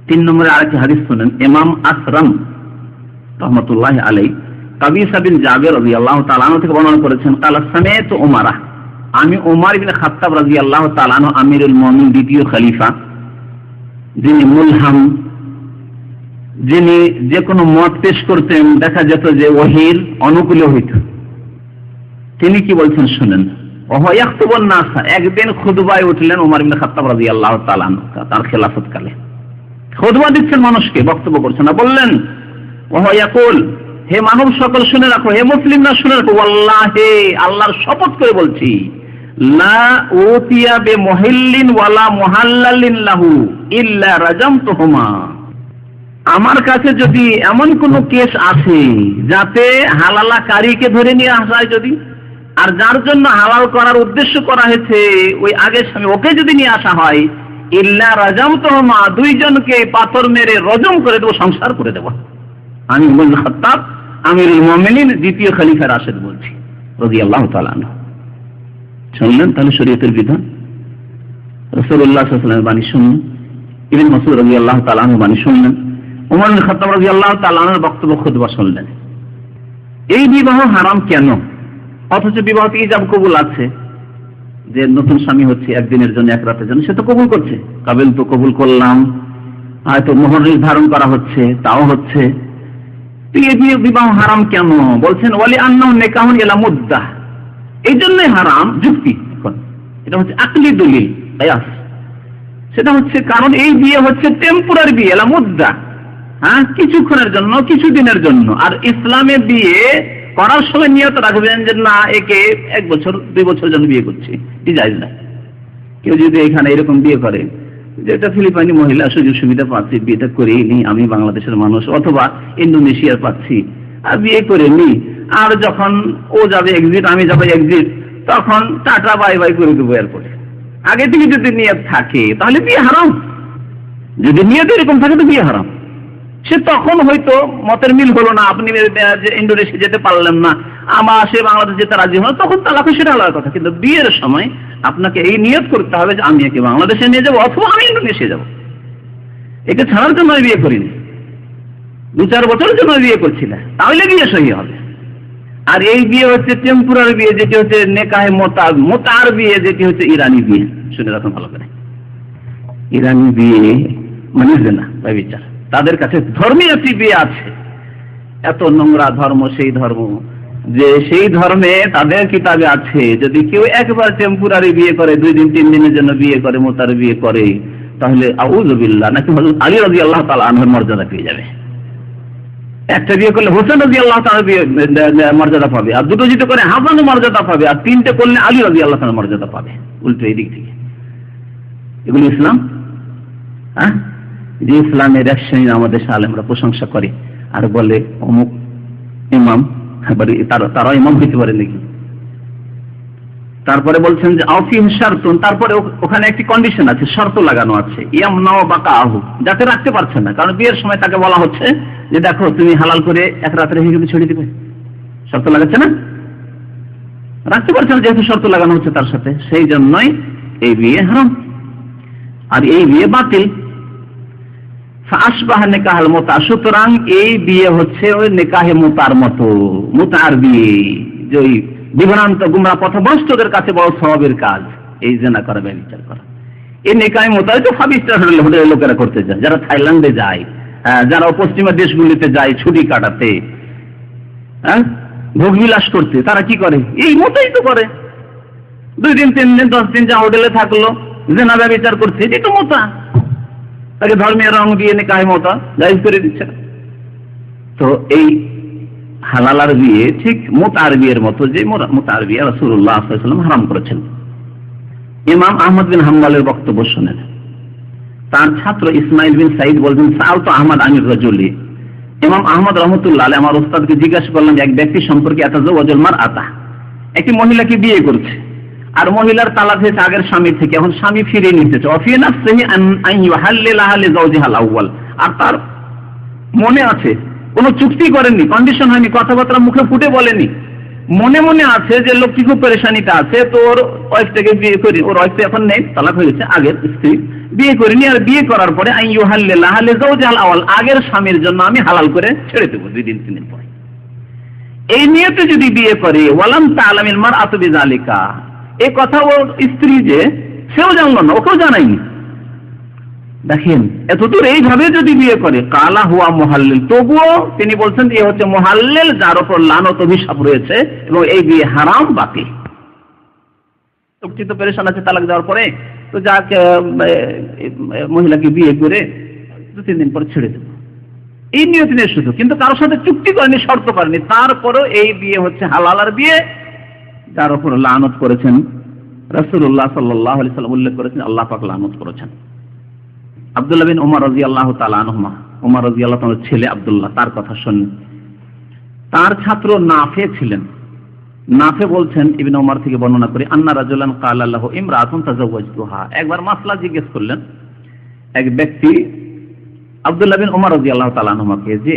তিন নম্বরে আরেকটি হাদিস শুনেন এমাম আসরাম রহমতুল্লাহ আলাই কাবিসা বিন জাবের রাদিয়াল্লাহু তাআলা আনহু থেকে বর্ণনা করেছেন, কালা সামিআতু উমারা, আমি উমার ইবনে খাত্তাব রাদিয়াল্লাহু তাআলা আনহু আমিরুল মুমিনিন দ্বিতীয় খলিফা, যিনি মুলহাম, যিনি যে কোনো মত পেশ করতেন, দেখা যেত যে ওহির অনুকূলে হইত তিনি কি বলছেন শুনেন? একদিন খুদবায় উঠলেন উমার ইবনে খাত্তাব রাদিয়াল্লাহু তাআলা তার খেলাফত কালে খুদবা দিচ্ছেন মানুষকে, বক্তব্য করছেন। না বললেন ওহয়াকুল হে মানব সকল শুনে রাখো, হে মুসলিম না, শুনে রাখো। আল্লাহে আল্লাহর শপথ করে বলছি, লা বে আমার কাছে যদি এমন কোন কেস আছে যাতে হালালা কারীকে ধরে নিয়ে আসা যদি আর যার জন্য হালাল করার উদ্দেশ্য করা হয়েছে, ওই আগের স্বামী, ওকে যদি নিয়ে আসা হয়, ইল্লা রাজাম তোহমা দুইজনকে পাথর মেরে রজম করে দেবো, সংসার করে দেবো। আমি মুল খত্তাব, আমিরুল মোমিনিন, দ্বিতীয় খলিফা রাশেদ বলছি রদি আল্লাহ তালান শুনলেন তাহলে শরীয়তের বিধান? রসুল্লাহ সাল্লামের বাণী শুনলেন। ইবিন মাসুদ রবি আল্লাহ তালানহ বাণী শুনলেন। উমর খাত্তাব রবি আল্লাহ তালানের বক্তব্য খুদবা শুনলেন। এই বিবাহ হারাম কেন? অথচ বিবাহতে ইজাব কবুল আছে। যে নতুন স্বামী হচ্ছে একদিনের জন্য এক রাতের জন্য, সে তো কবুল করছে। কাবিল তো কবুল করলাম, হয়তো মোহর নির্ধারণ করা হচ্ছে, তাও হচ্ছে। বিবাহ হারাম কেন? বলছেন ওয়ালি আন্নাহ নেকাহুন এলা মুদ্দা। এই জন্যই হারাম যুক্তি এটা হচ্ছে আকলি দলিল, কায়াস। সেটা হচ্ছে কারণ এই বিয়ে হচ্ছে টেম্পোরারি বিয়ে এলা মুদ্দা। হ্যাঁ কিছুক্ষণের জন্য কিছুদিনের জন্য। আর ইসলামে বিয়ে করার সময় নিয়ত রাখবেন যে না, একে এক বছর, দুই বছর জন্য বিয়ে করছি। কি যাইজ না। কেউ যদি এখানে এরকম বিয়ে করে যেটা ফিলিপাইনি মহিলা, সুযোগ সুবিধা পাচ্ছি, বিয়েটা করেই নি, আমি বাংলাদেশের মানুষ, অথবা ইন্দোনেশিয়ার পাচ্ছি, আর বিয়ে করে নি, আর যখন ও যাবে এক্সিট আমি যাব এক্সিট তখন টাটা বাই বাই করে দেবো এরপরে আগে থেকে যদি নিয়ত থাকে, তাহলে বিয়ে হারাম। যদি নিয়ত এরকম থাকে, তো বিয়ে হারাম। সে তখন হয়তো মতের মিল হলো না, আপনি ইন্ডোনেশিয়া যেতে পারলেন না আমার সে বাংলাদেশ যেতে রাজি হলো তখন তালাকে সেটা আলাদা কথা। কিন্তু বিয়ের সময় আপনাকে এই নিয়ত করতে হবে যে আমি একে বাংলাদেশে নিয়ে যাব অথবা আমি ইন্ডোনেশিয়া যাব। একে ছাড়ার জন্য আমি বিয়ে করিনি। দু চার বছরের জন্য বিয়ে করছি না, তাহলে বিয়ে সহি হবে। আর এই বিয়ে হচ্ছে টেম্পুরারি বিয়ে, যেটি হচ্ছে নেকাহে মোতা মোতার বিয়ে, যেটি হচ্ছে ইরানি বিয়ে। শুনে রাখুন ভালো করে। ইরানি বিয়ে মানে না বিচার। তাদের কাছে ধর্মীয় বিয়ে আছে। এত নোংরা ধর্ম, সেই ধর্ম। যে সেই ধর্মে তাদের কিতাবে আছে। যদি কেউ একবার টেম্পোরারি বিয়ে করে, দুই দিন, তিন দিনের জন্য বিয়ে করে, মোতার বিয়ে করে, তাহলে আউজবিল্লা নাকি হজরত আলী রাজি আল্লাহ তালা আনহের মর্যাদা পেয়ে যাবে। একটা বিয়ে করলে হোসেন রাজি আল্লাহ তালা মর্যাদা পাবে। আর দুটো যদি করে হাসান মর্যাদা পাবে। আর তিনটে করলে আলী রাজি আল্লাহ তালা মর্যাদা পাবে। উল্টো এই দিক থেকে। এগুলো ইসলাম? হ্যাঁ? যে ইসলামের এক শ্রেণি আমাদের সালেমরা প্রশংসা করে আর বলে, অমুক ইমাম তারা ইমাম হইতে পারে নাকি? তারপরে বলছেন যে আফিম শারতুন তারপরে ওখানে একটি কন্ডিশন আছে, শর্ত লাগানো আছে ইয়াম নাও বাকা আহু যাতে রাখতে পারছেন না। কারণ বিয়ের সময় তাকে বলা হচ্ছে যে, দেখো, তুমি হালাল করে এক রাতে রেখে কিন্তু ছেড়ে দিবে। শর্ত লাগাচ্ছে না? রাখতে পারছে না, যেহেতু শর্ত লাগানো হচ্ছে তার সাথে, সেই জন্যই এই বিয়ে হারাম। আর এই বিয়ে বাতিল আসবাহ নেকাহাল মোতা, সুতরাং এই বিয়ে হচ্ছে ওই নেকাহে মোতার মতো, মোতার বিয়ে, যে ওই বিভ্রান্ত গুমরা পথভ্রষ্টদের কাছে বড় স্বভাবের কাজ, এই জেনা করা বিচার করা। এই নেকায় মোতাই তো ফাইভ স্টার হোটেলের লোকেরা করতে যায়, যারা থাইল্যান্ডে যায় যারা পশ্চিমা দেশগুলিতে যায় ছুটি কাটাতে হ্যাঁ ভোগবিলাস করতে, তারা কি করে? এই মতোই তো করে। দুই দিন, তিন দিন, দশ দিন যা হোটেলে থাকল, জেনা ব্যবচার করছে এটি মোতা। তাকে ধর্মীয় রং দিয়ে নিকায় মতা জাহিজ করে দিচ্ছে। তো এই হালালার বিয়ে ঠিক মোতার বিয়ের মতো যে মোতার বিয়ে রসুল্লাহ হারাম করেছেন। ইমাম আহমদ বিন হাম্বালের বক্তব্য শোনেন। তার ছাত্র ইসমাইল বিন সাইদ বলছেন সাল তো আহমদ আমির রজুলি। ইমাম আহমদ রহমতুল্লাহ আমার ওস্তাদকে জিজ্ঞাসা করলাম এক ব্যক্তি সম্পর্কে এত ওজল মার আতা একটি মহিলাকে বিয়ে করছে। আর মহিলার তালাক হয়েছে আগের স্বামী থেকে, এখন স্বামী ফিরিয়ে নিতেছে আর তার মনে আছে, কোনো চুক্তি করেননি কন্ডিশন হয়নি, কথাবার্তা মুখে ফুটে বলেনি। মনে মনে আছে যে লোকটি খুব পরেশানিতে আছে, তো ওর ওয়াইফটাকে বিয়ে করি, ওর ওয়াইফ এখন নেই, তালাক হয়ে গেছে, আগের স্ত্রী। বিয়ে করিনি, আর বিয়ে করার পরে আই ইউ ইউহাল্লে লাহালে জাল আওয়াল আগের স্বামীর জন্য আমি হালাল করে ছেড়ে দেবো দুই দিন, তিন দিন পরে। এই নিয়েতে যদি বিয়ে করে, ওয়ালাম তা আলামিল মার আতবি জালিকা এ কথা ওর স্ত্রী যে, সেও জানলো না, ওকেও জানায়নি। দেখেন, এতদূর এইভাবে যদি বিয়ে করে, কালা হুয়া মোহাল্লিল। তবুও তিনি বলছেন যে হচ্ছে মোহাল্লেল, যার ওপর লানত অভিশাপ রয়েছে এবং এই বিয়ে হারাম বাকি লোকটি তো পেরেশান আছে তালাক দেওয়ার পরে, তো যাকে মহিলাকে বিয়ে করে দু, তিন দিন পরে ছেড়ে দেবো। এই নিয়ত নিয়ে শুধু, কিন্তু কারোর সাথে চুক্তি করেনি, শর্ত করেনি। তারপরও এই বিয়ে হচ্ছে হালালার বিয়ে যার উপর লানত করেছেন রসুল্লাহ সাল্লাহ আলি সাল্লাম উল্লেখ করেছেন, আল্লাহ পাক লানত করেছেন। আবদুল্লাহ বিন উমার রাজি আল্লাহ তালানহমা উমার রাজি আল্লাহ ছেলে আবদুল্লাহ, তার কথা শোনেন। তার ছাত্র নাফে ছিলেন। নাফে বলছেন, ইবিন উমার থেকে বর্ণনা করে, আন্না রাজুল্লান কাল আল্লাহ ইমরাতুন তাজাওয়াজতুহা। একবার মাসলা জিজ্ঞেস করলেন, এক ব্যক্তি আবদুল্লাহ বিন উমার রাজি আল্লাহ তালানহমাকে যে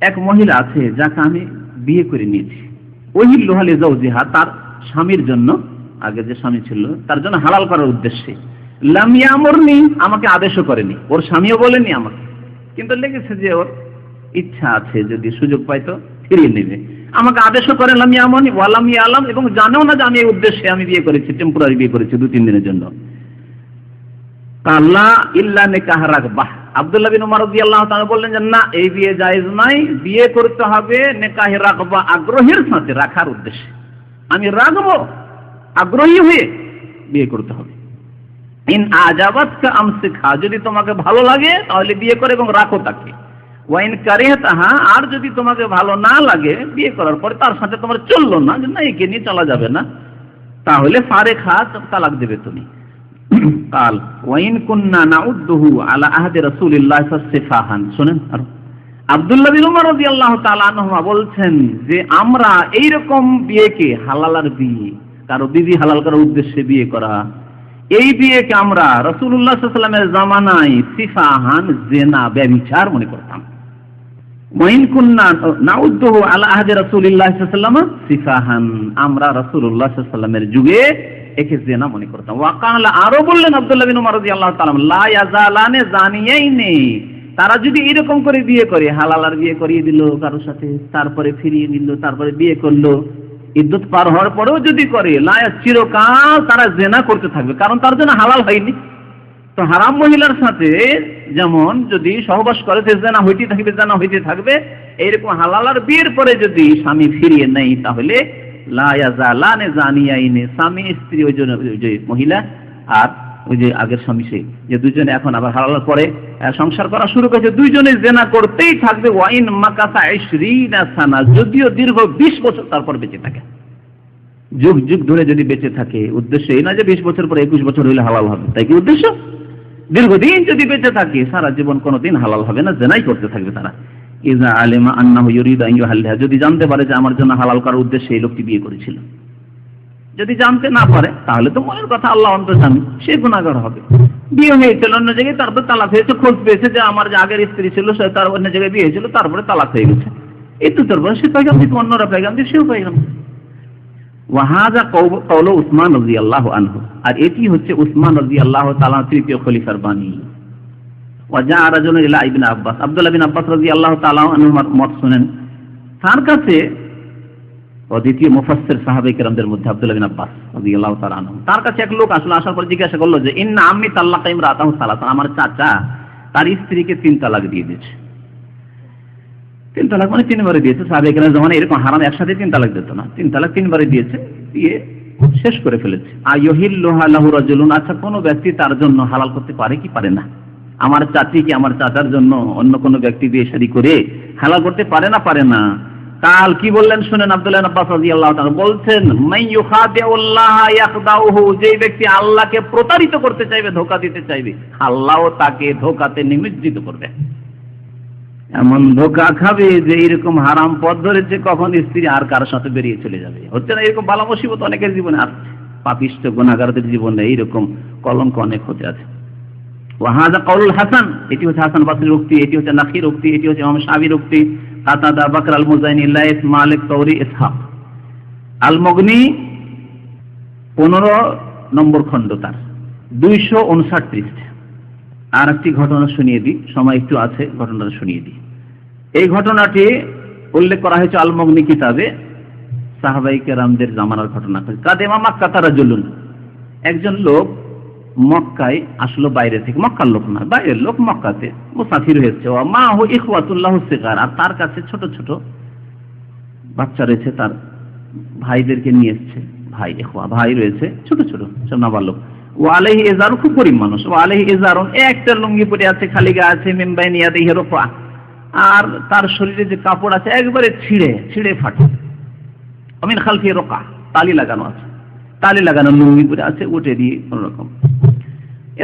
এক মহিলা আছে যাকে আমি বিয়ে করে নিয়েছি। ওহিল লোহালি জৌজিহা তার স্বামীর জন্য, আগে যে স্বামী ছিল, তার জন্য হালাল করার উদ্দেশ্যে। লামিয়ামরনি আমাকে আদেশও করেনি। ওর স্বামীও বলেনি আমাকে। কিন্তু লেগেছে যে ওর ইচ্ছা আছে, যদি সুযোগ পাই তো ফিরিয়ে নেবে। আমাকে আদেশও করে লামিয়ামনি ওয়ালামি আলাম এবং জানেও না যে আমি এই উদ্দেশ্যে আমি বিয়ে করেছি টেম্পোরারি বিয়ে করেছি দু তিন দিনের জন্য। কাল্লা ইল্লা নেকাহ রাখবাহ আব্দুল্লাহ বিন উমার রাদিয়াল্লাহু তাআলা বললেন যে, না, এই বিয়ে জায়েজ নাই। বিয়ে করতে হবে নেকাহে রাখবা আগ্রহের সাথে রাখার উদ্দেশ্যে। আমি রাখব, আগ্রহী হয়ে বিয়ে করতে হবে। ইন আজাবাত কা আমসিখা যদি তোমাকে ভালো লাগে, তাহলে বিয়ে করে এবং রাখো তাকে। ওয়াইন কারিহ তাহা আর যদি তোমাকে ভালো না লাগে, বিয়ে করার পরে তার সাথে তোমার চলল না, যে না, একে নিয়ে চলা যাবে না। তাহলে ফারে খা তালাক দেবে তুমি। কাল ওয়াইন কুন্না নাউদ্দুহু আলা আহদি রাসূলিল্লাহ সিফাহান শুনেন আর। আব্দুল্লাহ বিন উমর রাদিয়াল্লাহু তাআলা আনহুমা বলছেন যে, আমরা এই রকম বিয়েকে হালালার বিয়ে, কারও বিবি হালাল করার উদ্দেশ্যে বিয়ে করা, এই বিয়েকে আমরা রাসূলুল্লাহ সাল্লাল্লাহু আলাইহি জামানায় সিফাহান, জেনা, ব্যভিচার মনে করতাম। ওয়াইন কুন্না নাউদ্দুহু আলা আহদি রাসূলিল্লাহ সাল্লাল্লাহু আলাইহি সিফাহান, আমরা রাসূলুল্লাহ আলাইহি যুগে একে জেনা মনে করতাম। ওয়াকাল আরও বললেন আব্দুল্লাহ বিন উমর রাদিয়াল্লাহু তাআলা লা ইয়াজালানে জানিয়াইনি। তারা যদি এরকম করে বিয়ে করে, হালাল আর বিয়ে করিয়ে দিল কারোর সাথে, তারপরে ফিরিয়ে নিল, তারপরে বিয়ে করল ইদ্যুৎ পার হওয়ার পরেও যদি করে লায়া চিরকাল তারা জেনা করতে থাকবে, কারণ তার জন্য হালাল হয়নি। তো হারাম মহিলার সাথে যেমন যদি সহবাস করে জানা হইতে থাকবে, জানা হইতে থাকবে এইরকম হালাল আর বিয়ের পরে যদি স্বামী ফিরিয়ে নেই তাহলে স্বামী, স্ত্রী, ওই জন্য মহিলা আর ওই যে আগের স্বামী সে যে দুজনে এখন আবার হালাল পরে সংসার করা শুরু করেছে, দুইজনে জেনা করতেই থাকবে, ওয়াইন মাকাসা সানা, যদিও দীর্ঘ বিশ বছর তারপর বেঁচে থাকে। যুগ যুগ ধরে যদি বেঁচে থাকে, উদ্দেশ্য এই না যে বিশ বছর পরে একুশ বছর হইলে হালাল হবে। তাই কি উদ্দেশ্য? দীর্ঘদিন যদি বেঁচে থাকে, সারা জীবন কোনোদিন হালাল হবে না, জেনাই করতে থাকবে তারা। ইজা আলেমা আন্না ইউরিদ যদি জানতে পারে যে আমার জন্য হালাল করার উদ্দেশ্যে এই লোকটি বিয়ে করেছিল। যদি জানতে না পারে, তাহলে তো মনের কথা আল্লাহ অন্তর্জামী সে গুণাগার হবে। বিয়ে হয়েছিল, অন্য জায়গায় তারপর তালাক হয়েছে, খোঁজ পেয়েছে যে আমার যে আগের স্ত্রী ছিল, সে তার অন্য জায়গায় বিয়ে হয়েছিল, তারপরে তালাক হয়ে গেছে। এই তো তোর সে পাইগাম দিত অন্যরা পাইগাম দিয়ে সেও পাইগাম ওয়াহাজা কৌল উসমান রাজি আল্লাহ আনহু। আর এটি হচ্ছে উসমান রাজি আল্লাহ তালা তৃতীয় খলিফার বাণী। আব্বাস আব্দুল্লাহ বিন আব্বাস রাজি আল্লাহ তালা আনহুর মত শুনেন তার কাছে ও দ্বিতীয় সাহাবায়ে কেরামদের মধ্যে আব্দুল্লাহ বিন আব্বাস তাআলা আনহু। তার কাছে এক লোক আসার পর জিজ্ঞাসা করল যে, ইন্না সালাসান আমার চাচা তার স্ত্রীকে তিন তালাক দিয়ে দিয়েছে। তিন তালাক মানে তিনবারে দিয়েছে। কেরাম জামানে এরকম হারাম একসাথে তিন তালাক দিত না। তিন তালাক তিনবারে দিয়েছে, দিয়ে শেষ করে ফেলেছে। আইহিল্লুহা লাহু রাজুলুন আচ্ছা কোনো ব্যক্তি তার জন্য হালাল করতে পারে কি পারে না? আমার চাচি কি আমার চাচার জন্য অন্য কোনো ব্যক্তি বিয়ে শাদী করে হালাল করতে পারে না পারে না? কাল কি বললেন শুনেন আব্দুল্লাহ আব্বাস রাদিয়াল্লাহু তাআলা বলছেন, মান ইউখাদিউল্লাহ ইয়াখদাউহু যেই ব্যক্তি আল্লাহকে প্রতারিত করতে চাইবে, ধোঁকা দিতে চাইবে, আল্লাহও তাকে ধোঁকাতে নিমজ্জিত করবে। এমন ধোঁকা খাবে যে এরকম হারাম পথ ধরেছে, কখন স্ত্রী আর কারোর সাথে বেরিয়ে চলে যাবে। হচ্ছে না, এরকম বালা মুসিবত অনেকের জীবনে আসছে পাপিষ্ট গুণাগারদের জীবনে এইরকম কলঙ্ক অনেক হতে আছে। ওয়াহাজা কৌলুল হাসান, এটি হচ্ছে হাসান বাসরির উক্তি, এটি হচ্ছে নাকির উক্তি, এটি হচ্ছে ইমাম শাবির উক্তি, কাতাদা, বাকর আল মুজাইনি, লাইস, মালিক, তৌরি, ইসহাক। আল মগনি পনেরো নম্বর খণ্ড তার, দুইশো উনষাট পৃষ্ঠা। আর একটি ঘটনা শুনিয়ে দিই, সময় একটু আছে, ঘটনাটা শুনিয়ে দিই। এই ঘটনাটি উল্লেখ করা হয়েছে আল মগনি কিতাবে, সাহাবাই কেরামদের জামানার ঘটনা। কাদেমা মাক্কা তারা জুলুন একজন লোক মক্কায় আসলো বাইরে থেকে, মক্কার লোক না, বাইরের লোক মক্কাতে। মুসাফির হয়েছে ও মা হো ইখওয়াতুল্লাহ শিকার আর তার কাছে ছোট ছোট বাচ্চা রয়েছে তার, ভাইদেরকে নিয়ে এসছে। ভাই এখোয়া ভাই রয়েছে, ছোট ছোট, সব নাবালক। ও আলহি এজার খুব গরিব মানুষ, ও আলহি এজারুন একটা লুঙ্গি পরে আছে, খালি গা আছে, মেম্বাই নিয়ে দেহে রোপা আর তার শরীরে যে কাপড় আছে, একবারে ছিঁড়ে ছিঁড়ে ফাটে। অমিন খালফি রোকা তালি লাগানো আছে। তালি লাগানো লুঙ্গি পরে আছে, উঠে দিয়ে কোন রকম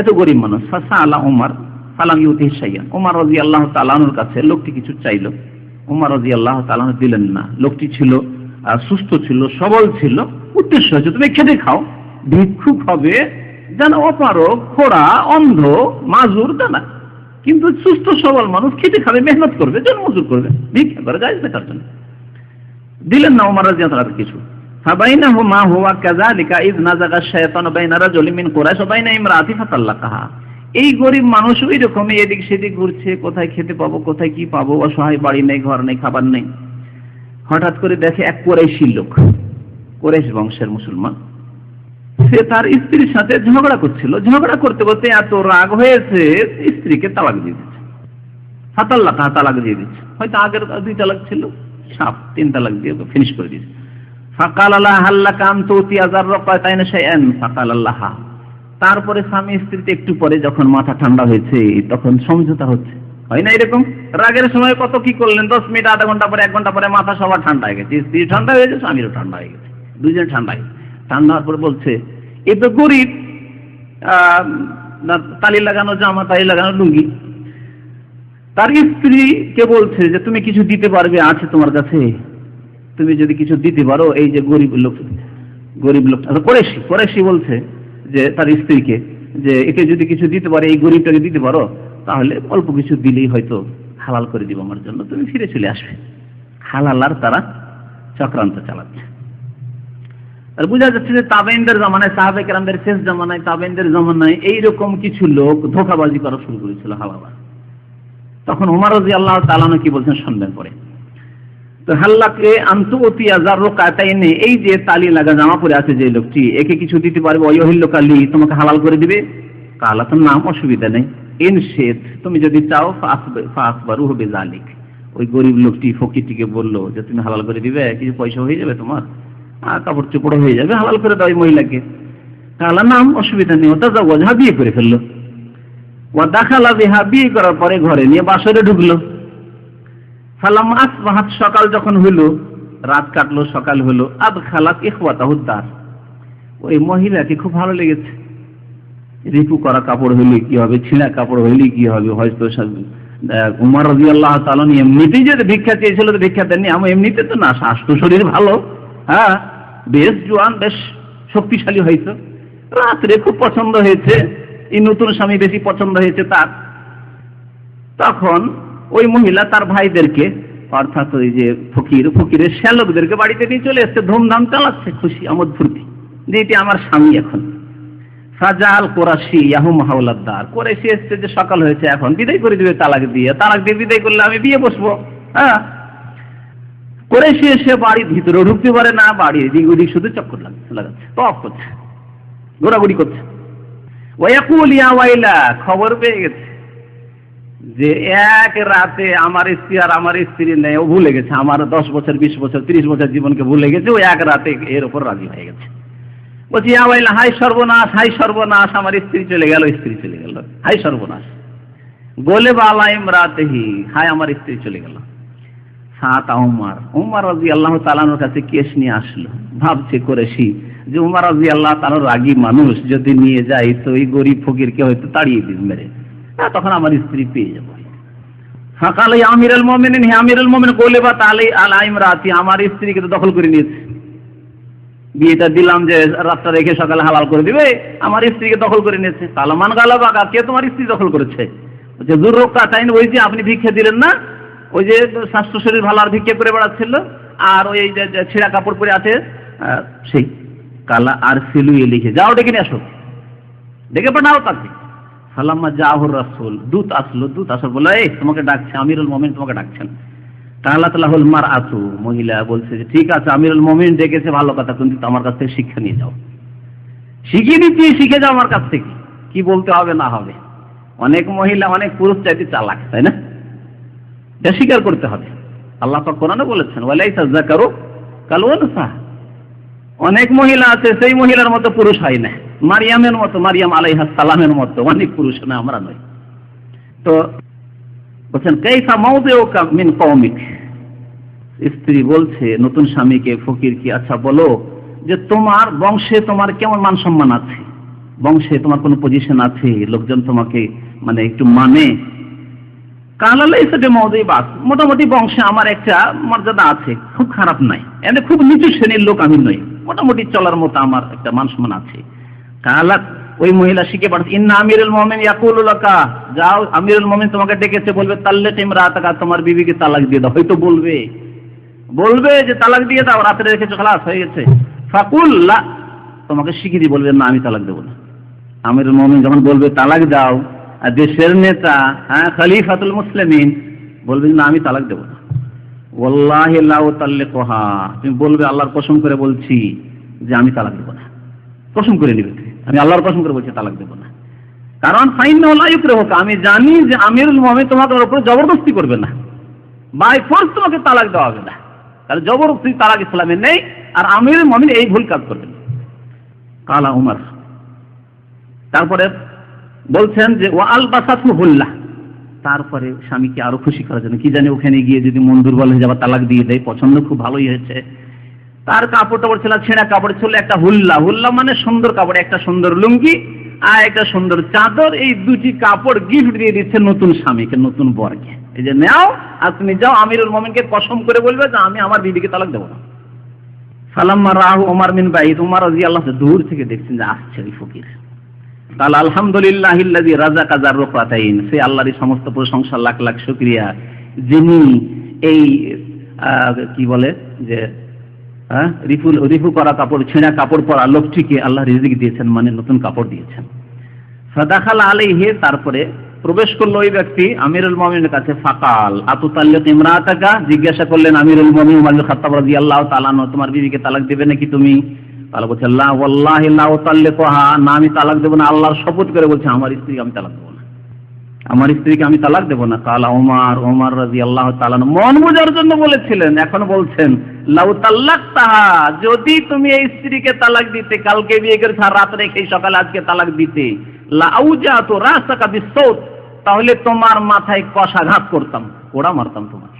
এত গরিব মানুষ। আল্লাহ উমার সালাম ইউতি সাইয়া উমার রাজি আল্লাহ তালানুর কাছে লোকটি কিছু চাইলো। উমার রাজি আল্লাহ তালানু দিলেন না। লোকটি ছিল সুস্থ ছিল, সবল ছিল। উদ্দেশ্য হচ্ছে, তুমি খেতে খাও। ভিক্ষুক হবে, যেন অপারক খোড়া, অন্ধ, মাজুর জানা কিন্তু সুস্থ, সবল মানুষ খেতে খাবে, মেহনত করবে, জন্মজুর করবে। ভিক্ষা করে যায় তার জন্য। দিলেন না উমার রাজি আল্লাহ কিছু। ফাবাইনাহু মা হুয়া কাযালিকা ইয নাযাগা শাইতানু বাইনা রাজুলিন মিন কুরাইশ ওয়া বাইনা ইমরাতি ফাতাল্লাকাহা। এই গরিব মানুষ ওই রকমই এদিক সেদিক ঘুরছে, কোথায় খেতে পাবো, কোথায় কি পাবো, অসহায় বাড়ি নেই, ঘর নেই, খাবার নেই। হঠাৎ করে দেখে এক কোরাইশি লোক, কোরাইশ বংশের মুসলমান। সে তার স্ত্রীর সাথে ঝগড়া করছিল। ঝগড়া করতে করতে এত রাগ হয়েছে, স্ত্রীকে তালাক দিয়ে দিচ্ছে। ফাতাল্লাকা তালাক দিয়ে দিচ্ছে। হয়তো আগের দুই তালাক ছিল, সাপ তিন তালাক দিয়ে ফিনিশ করে দিয়েছে। ফাকাল আল্লাহ হাল্লা কাম আজার রকাতাইন শাইআন? ফাকাল আল্লাহ তারপরে স্বামী স্ত্রীতে একটু পরে যখন মাথা ঠান্ডা হয়েছে, তখন সমঝোতা হচ্ছে। হয় না এরকম? রাগের সময় কত কি করলেন? দশ মিনিট, আধা ঘণ্টা পরে, এক ঘণ্টা পরে মাথা সবার ঠান্ডা হয়ে গেছে। স্ত্রী ঠান্ডা হয়ে গেছে, স্বামীরও ঠান্ডা হয়ে গেছে। দুজন ঠান্ডা হয়ে ঠান্ডা হওয়ার পরে বলছে, এ তো গরিব তালি লাগানো জামা, তালি লাগানো লুঙ্গি। তার স্ত্রীকে বলছে যে, তুমি কিছু দিতে পারবে, আছে তোমার কাছে? তুমি যদি কিছু দিতে পারো, এই যে গরিব লোক গরিব লোক কোরেশি কোরেশি বলছে যে তার স্ত্রীকে যে একে যদি কিছু দিতে পারে, এই গরিবটাকে দিতে পারো, তাহলে অল্প কিছু দিলেই হয়তো হালাল করে দিব আমার জন্য। তুমি ফিরে চলে আসবে। হালাল আর তারা চক্রান্ত চালাচ্ছে। আর বোঝা যাচ্ছে যে তাবেনদের জামানায় সাহাবে কেরামদের শেষ জামানায়, তাবেইনদের জামানায় এইরকম কিছু লোক ধোকাবাজি করা শুরু করেছিল হাওয়া তখন উমার রাজি আল্লাহ তালানো কি বলছেন, শুনবেন পরে। তো হাল্লাকে আন্তু অতি আজার কাতাইনে এই যে তালি লাগা জামা পরে আছে যে লোকটি, একে কিছু দিতে পারবে অয়হিল্য কালি, তোমাকে হালাল করে দিবে? কালা তো নাম অসুবিধা নেই। এন শেদ তুমি যদি চাও ফাসবারু হবে জালিক। ওই গরিব লোকটি ফকিরটিকে বলল, যে তুমি হালাল করে দিবে, কিছু পয়সা হয়ে যাবে তোমার? আর কাপড় চোপড় হয়ে যাবে, হালাল করে ওই মহিলাকে। কালা, নাম অসুবিধা নেই। ওটা যা বিয়ে করে ফেলল। ও দেখালা বিহা, বিয়ে করার পরে ঘরে নিয়ে বাসরে ঢুকলো। ফালাম আসবাহাত, সকাল যখন হইল, রাত কাটলো, সকাল হলো আদ খালাক ইখওয়াতাহুদ্দার ওই মহিলাকে খুব ভালো লেগেছে। রিপু করা কাপড় হইলে কি হবে, ছিঁড়া কাপড় হইলে কি হবে? হয়তো উমার রাজি আল্লাহ তালন এমনিতেই যদি ভিক্ষা চেয়েছিল, তো ভিক্ষা দেননি। আমি এমনিতে তো না, স্বাস্থ্য শরীর ভালো। হ্যাঁ বেশ জোয়ান, বেশ শক্তিশালী হয়েছে রাত্রে খুব পছন্দ হয়েছে। এই নতুন স্বামী বেশি পছন্দ হয়েছে তার। তখন ওই মহিলা তার ভাইদেরকে অর্থাৎ ওই যে ফকির, ফকিরের শ্যালকদেরকে বাড়িতে নিয়ে চলে এসছে, ধুমধাম চালাচ্ছে, খুশি, আমোদ ফুর্তি। যে এটি আমার স্বামী এখন। সাজাল কোরাশি ইয়াহু মাহাউলাদ্দার। কোরাশি এসছে যে সকাল হয়েছে এখন, বিদায় করে দিবে তালাক দিয়ে। তালাক দিয়ে বিদায় করলে আমি বিয়ে বসবো হ্যাঁ? কোরাশি এসে বাড়ির ভিতরে ঢুকতে পারে না, বাড়ি এদিক ওদিক শুধু চক্কর লাগাচ্ছে টপ করছে, ঘোরাঘুরি করছে। ওয়াকুল ইয়া ওয়াইলা, খবর পেয়ে গেছে। যে এক রাতে আমার স্ত্রী আর আমার স্ত্রী নেই ও ভুলে গেছে। আমার দশ বছর, বিশ বছর, ত্রিশ বছর জীবনকে ভুলে গেছে, ও এক রাতে এর ওপর রাজি হয়ে গেছে। বলছি আওয়াইলা হাই সর্বনাশ হাই সর্বনাশ, আমার স্ত্রী চলে গেল, স্ত্রী চলে গেল হাই সর্বনাশ। গোলে বালা ইমরাতেহি হাই আমার স্ত্রী চলে গেল। সাত, উমার উমার রাজি আল্লাহ তালানোর কাছে কেস নিয়ে আসলো। ভাবছে করেছি যে উমার রাজি আল্লাহ তালার রাগী মানুষ, যদি নিয়ে যায় তো এই গরিব ফকিরকে হয়তো তাড়িয়ে দিন মেরে। তখন আমার স্ত্রী পেয়ে যাব। সকালে আমিরুল মোমিন হে আমিরুল মোমিন, কোলে বা তাহলে আলা ইমরাতি আমার স্ত্রীকে তো দখল করে নিয়েছে। বিয়েটা দিলাম যে রাতটা রেখে সকালে হালাল করে দিবে, আমার স্ত্রীকে দখল করে নিয়েছে। তালামান গালা বাগা, কে তোমার স্ত্রী দখল করেছে? বলছে দুর্রক্ষা তাই ওই যে আপনি ভিক্ষে দিলেন না, ওই যে স্বাস্থ্য শরীর ভালো আর ভিক্ষে করে বেড়াচ্ছিল, আর ওই যে ছেঁড়া কাপড় পরে আছে সেই। কালা আর সিলুয়ে লিখে, যাও ডেকে নিয়ে আসো। ডেকে পাঠাও তাকে। সালাম্মা জাহুর রাসুল, দূত আসলো, দূত আসল বলে, এই, তোমাকে ডাকছে, আমিরুল মোমিন তোমাকে ডাকছেন। তাহলে তাহলে মার আতু মহিলা বলছে যে, ঠিক আছে, আমিরুল মোমিন ডেকেছে, ভালো কথা কিন্তু আমার কাছ থেকে শিক্ষা নিয়ে যাও। শিখিয়ে দিচ্ছি, শিখে যাও আমার কাছ থেকে। কি বলতে হবে, না হবে? অনেক মহিলা, অনেক পুরুষ চাইতে চালাক, তাই না? এটা স্বীকার করতে হবে। আল্লাহ পাক কোরআনে বলেছেন ওয়ালাই সাজ্জাকারু কাল ওয়ানসা অনেক মহিলা আছে, সেই মহিলার মতো পুরুষ হয় না। মারিয়ামের মতো, মারিয়াম আলাইহা সালামের মতো, অনেক পুরুষ না, আমরা নই। তো বলছেন, কেইফা মৌদে ও মিন কৌমিক স্ত্রী বলছে, নতুন স্বামীকে ফকির কি আচ্ছা বলো যে তোমার বংশে তোমার কেমন মান সম্মান আছে? বংশে তোমার কোনো পজিশন আছে? লোকজন তোমাকে মানে একটু মানে? কালালাই সেটা মহোদয় বাস, মোটামুটি বংশে আমার একটা মর্যাদা আছে, খুব খারাপ নাই। এমনি খুব নিচু শ্রেণির লোক আমি নই। মোটামুটি চলার মতো আমার একটা মান সম্মান আছে। কালাত, ওই মহিলা শিখে পাঠাচ্ছে ইন্না আমিরুল মোমেন ইয়াকুল লাকা। যাও, আমিরুল মোমেন তোমাকে ডেকেছে, বলবে তাল্লে টিম রাতাকা তোমার বিবিকে তালাক দিয়ে দাও। হয়তো বলবে। বলবে যে, তালাক দিয়ে দাও, রাত্রে রেখেছো, খালাস, হয়ে গেছে। ফাকুল্লা তোমাকে শিখিয়ে দিয়ে বলবে, না, আমি তালাক দেবো না। আমিরুল মোমেন যখন বলবে, তালাক দাও। আর দেশের নেতা হ্যাঁ খলিফাতুল মুসলিমিন, বলবে না, আমি তালাক দেবো না। কোহা তুমি বলবে, আল্লাহর কসম করে বলছি যে আমি তালাক দেবো না। কসম করে নিবে আমি আল্লাহর কসম করে বলছি, তালাক দেবো না। কারণ ফাইন হোক আমি জানি যে আমিরুল মোহাম্মদ তোমাকে ওর উপরে জবরদস্তি করবে না। বাই ফোর্স তোমাকে তালাক দেওয়া হবে না। তাহলে জবরদস্তি, তালাক ইসলামে নেই, আর আমিরুল মোহাম্মদ এই ভুল কাজ করবেন কালা উমার। তারপরে বলছেন যে ও আল বাসাতু হুল্লাহ তারপরে স্বামীকে আরও খুশি করার জন্য। কি জানি ওখানে গিয়ে যদি মন দুর্বল হয়ে যাবে তালাক দিয়ে দেয়। পছন্দ খুব ভালোই হয়েছে। তার কাপড় টাপড় ছিল, ছেঁড়া কাপড় ছিল, একটা হুল্লা। হুল্লা মানে সুন্দর কাপড়, একটা সুন্দর লুঙ্গি আর একটা সুন্দর চাদর। এই দুটি কাপড় গিফট দিয়ে দিচ্ছে নতুন স্বামীকে, নতুন বরকে। এই যে নেও, আর তুমি যাও, আমিরুল মোমিনকে কসম করে বলবে যে আমি আমার বিবিকে তালাক দেবো না। সালাম্মা রাহু ওমার মিন বাইদ উমার রাজি আল্লাহ দূর থেকে দেখছেন যে আসছে ওই ফকির। কাল আলহামদুলিল্লাহ রাজা কাজার রোকাতাইন সে আল্লাহরই সমস্ত প্রশংসা, লাখ লাখ শুক্রিয়া। যিনি এই কি বলে যে হ্যাঁ রিফু রিফু করা কাপড়, ছেঁড়া কাপড় পরা লোকটিকে আল্লাহ রিজিক দিয়েছেন মানে নতুন কাপড় দিয়েছেন। ফাদাখাল আলাইহে, তারপরে প্রবেশ করল ওই ব্যক্তি, আমিরুল মমিনের কাছে, ফাকাল, আতু তাল্লিক ইমরাতাকা, জিজ্ঞাসা করলেন, আমিরুল মমিন উমর বিন খাত্তাব রাদিয়াল্লাহু তাআলা তোমার বিবিকে তালাক দেবে নাকি তুমি? তাহলে বলছে আল্লাহ ওয়াল্লাহি লা উতাল্লিকুহা না, আমি তালাক দেবো না, আল্লাহর শপথ করে বলছে, আমার স্ত্রীকে আমি তালাক দেব না। আমার স্ত্রীকে আমি তালাক দেবো না। কালা ওমার ওমর রাদিয়াল্লাহু তাআলা মন বোঝার জন্য বলেছিলেন, এখন বলছেন, লাউ তাল্লাক তাহা যদি তুমি এই স্ত্রীকে তালাক দিতে, কালকে বিয়ে করেছে আর রাত রেখে সকালে আজকে তালাক দিতে লাউজা তো রাস্তাকা বিসৌত তাহলে তোমার মাথায় কষাঘাত করতাম ওরা মারতাম তোমার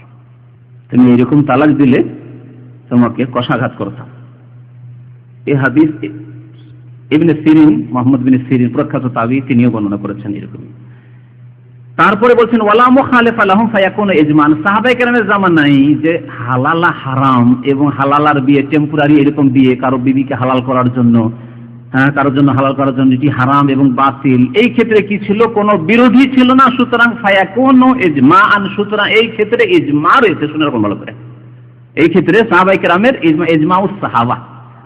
তুমি এরকম তালাক দিলে তোমাকে কষাঘাত করতাম। এই হাদিস ইবনে সিরিন, মোহাম্মদ বিন সিরিন প্রখ্যাত তাবি, তিনিও বর্ণনা করেছেন এরকম। তারপরে বলছেন, ওয়ালা মুখালিফ আলাহুম ফায়াকুনু ইজমান। সাহাবায়ে কেরামের জামানায় যে হালালা হারাম এবং হালালার বিয়ে টেম্পোরারি এরকম বিয়ে কারও বিবিকে হালাল করার জন্য হ্যাঁ কারোর জন্য হালাল করার জন্য এটি হারাম এবং বাতিল, এই ক্ষেত্রে কি ছিল? কোনো বিরোধী ছিল না, সুতরাং ফায়াকুনু ইজমা আন সুতরাং এই ক্ষেত্রে ইজমা রয়েছে, শুনে রাখুন ভালো করে। এই ক্ষেত্রে সাহাবাই কেরামের ইজমা, ইজমাউস সাহাবা।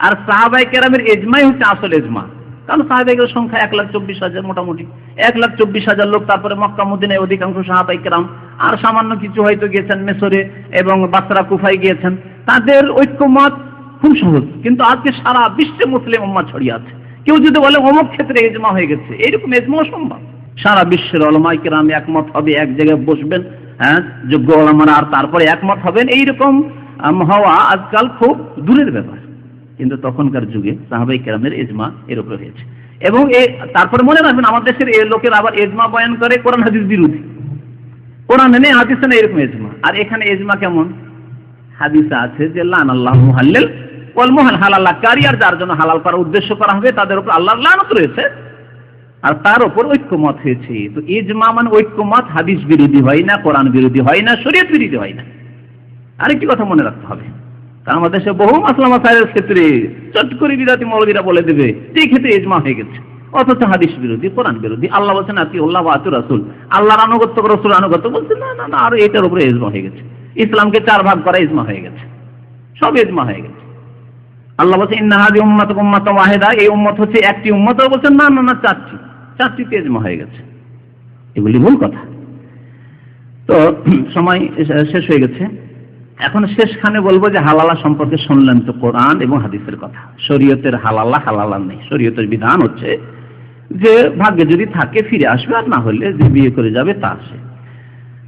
আর সাহাবাই কেরামের এজমাই হচ্ছে আসল এজমা। কারণ সাহাবাইকের সংখ্যা এক লাখ চব্বিশ হাজার মোটামুটি। এক লাখ চব্বিশ হাজার লোক তারপরে মক্কা, মদিনায় অধিকাংশ সাহাবাই কেরাম। আর সামান্য কিছু হয়তো গিয়েছেন মেসরে এবং বাসরা কুফাই গিয়েছেন। তাদের ঐক্যমত খুব সহজ। কিন্তু আজকে সারা বিশ্বে মুসলিম উম্মা ছড়িয়ে আছে। কেউ যদি বলে অমুক ক্ষেত্রে এজমা হয়ে গেছে, এরকম এজমাও সম্ভব সারা বিশ্বের অলমাই কেরাম একমত হবে, এক জায়গায় বসবেন হ্যাঁ যোগ্য অলমারা আর তারপরে একমত হবেন, এইরকম হওয়া আজকাল খুব দূরের ব্যাপার। কিন্তু তখনকার যুগে সাহাবাই কেরামের এজমা এর উপরে হয়েছে। এবং তারপরে মনে রাখবেন আমাদের দেশের এ লোকের আবার এজমা বয়ান করে, কোরআন হাদিস বিরোধী। কোরআন নেই, হাদিসে নেই, এরকম এজমা। আর এখানে এজমা কেমন? হাদিসে আছে যে লান আল্লাহ হালাল্লাহ কারি, আর যার জন্য হালাল করার উদ্দেশ্য করা হবে, তাদের উপর আল্লাহর লানত রয়েছে। আর তার উপর ঐক্যমত হয়েছে। তো ইজমা মানে ঐক্যমত, হাদিস বিরোধী হয় না, কোরআন বিরোধী হয় না, শরীয়ত বিরোধী হয় না। আরেকটি কথা মনে রাখতে হবে। আমাদের দেশে বহু মাসলা মাসাইলের ক্ষেত্রে চট করে বিরাতি মৌলবীরা বলে দেবে যে ক্ষেত্রে ইজমা হয়ে গেছে। অথচ হাদিস বিরোধী, কোরআন বিরোধী, আল্লাহ বলছেন, আতি উল্লাহ আতু রাসুল। আল্লাহর আনুগত্য রসুল আনুগত্য বলছে, না না না, আরও এটার উপরে ইজমা হয়ে গেছে। ইসলামকে চার ভাগ করা ইজমা হয়ে গেছে। সব ইজমা হয়ে গেছে। আল্লাহ বলছে ইন্নাহাদি উম্মাত উম্মাত ওয়াহেদা। এই উম্মত হচ্ছে একটি উম্মত বলছেন না না না, চারটি। চারটি তেজমা হয়ে গেছে। এগুলি ভুল কথা। তো, সময় শেষ হয়ে গেছে। এখন শেষখানে বলব যে হালালা সম্পর্কে শুনলেন তো কোরআন এবং হাদিসের কথা। শরীয়তের হালালা হালালা নেই। শরীয়তের বিধান হচ্ছে যে ভাগ্যে যদি থাকে ফিরে আসবে, আর না হলে যে বিয়ে করে যাবে তা আসে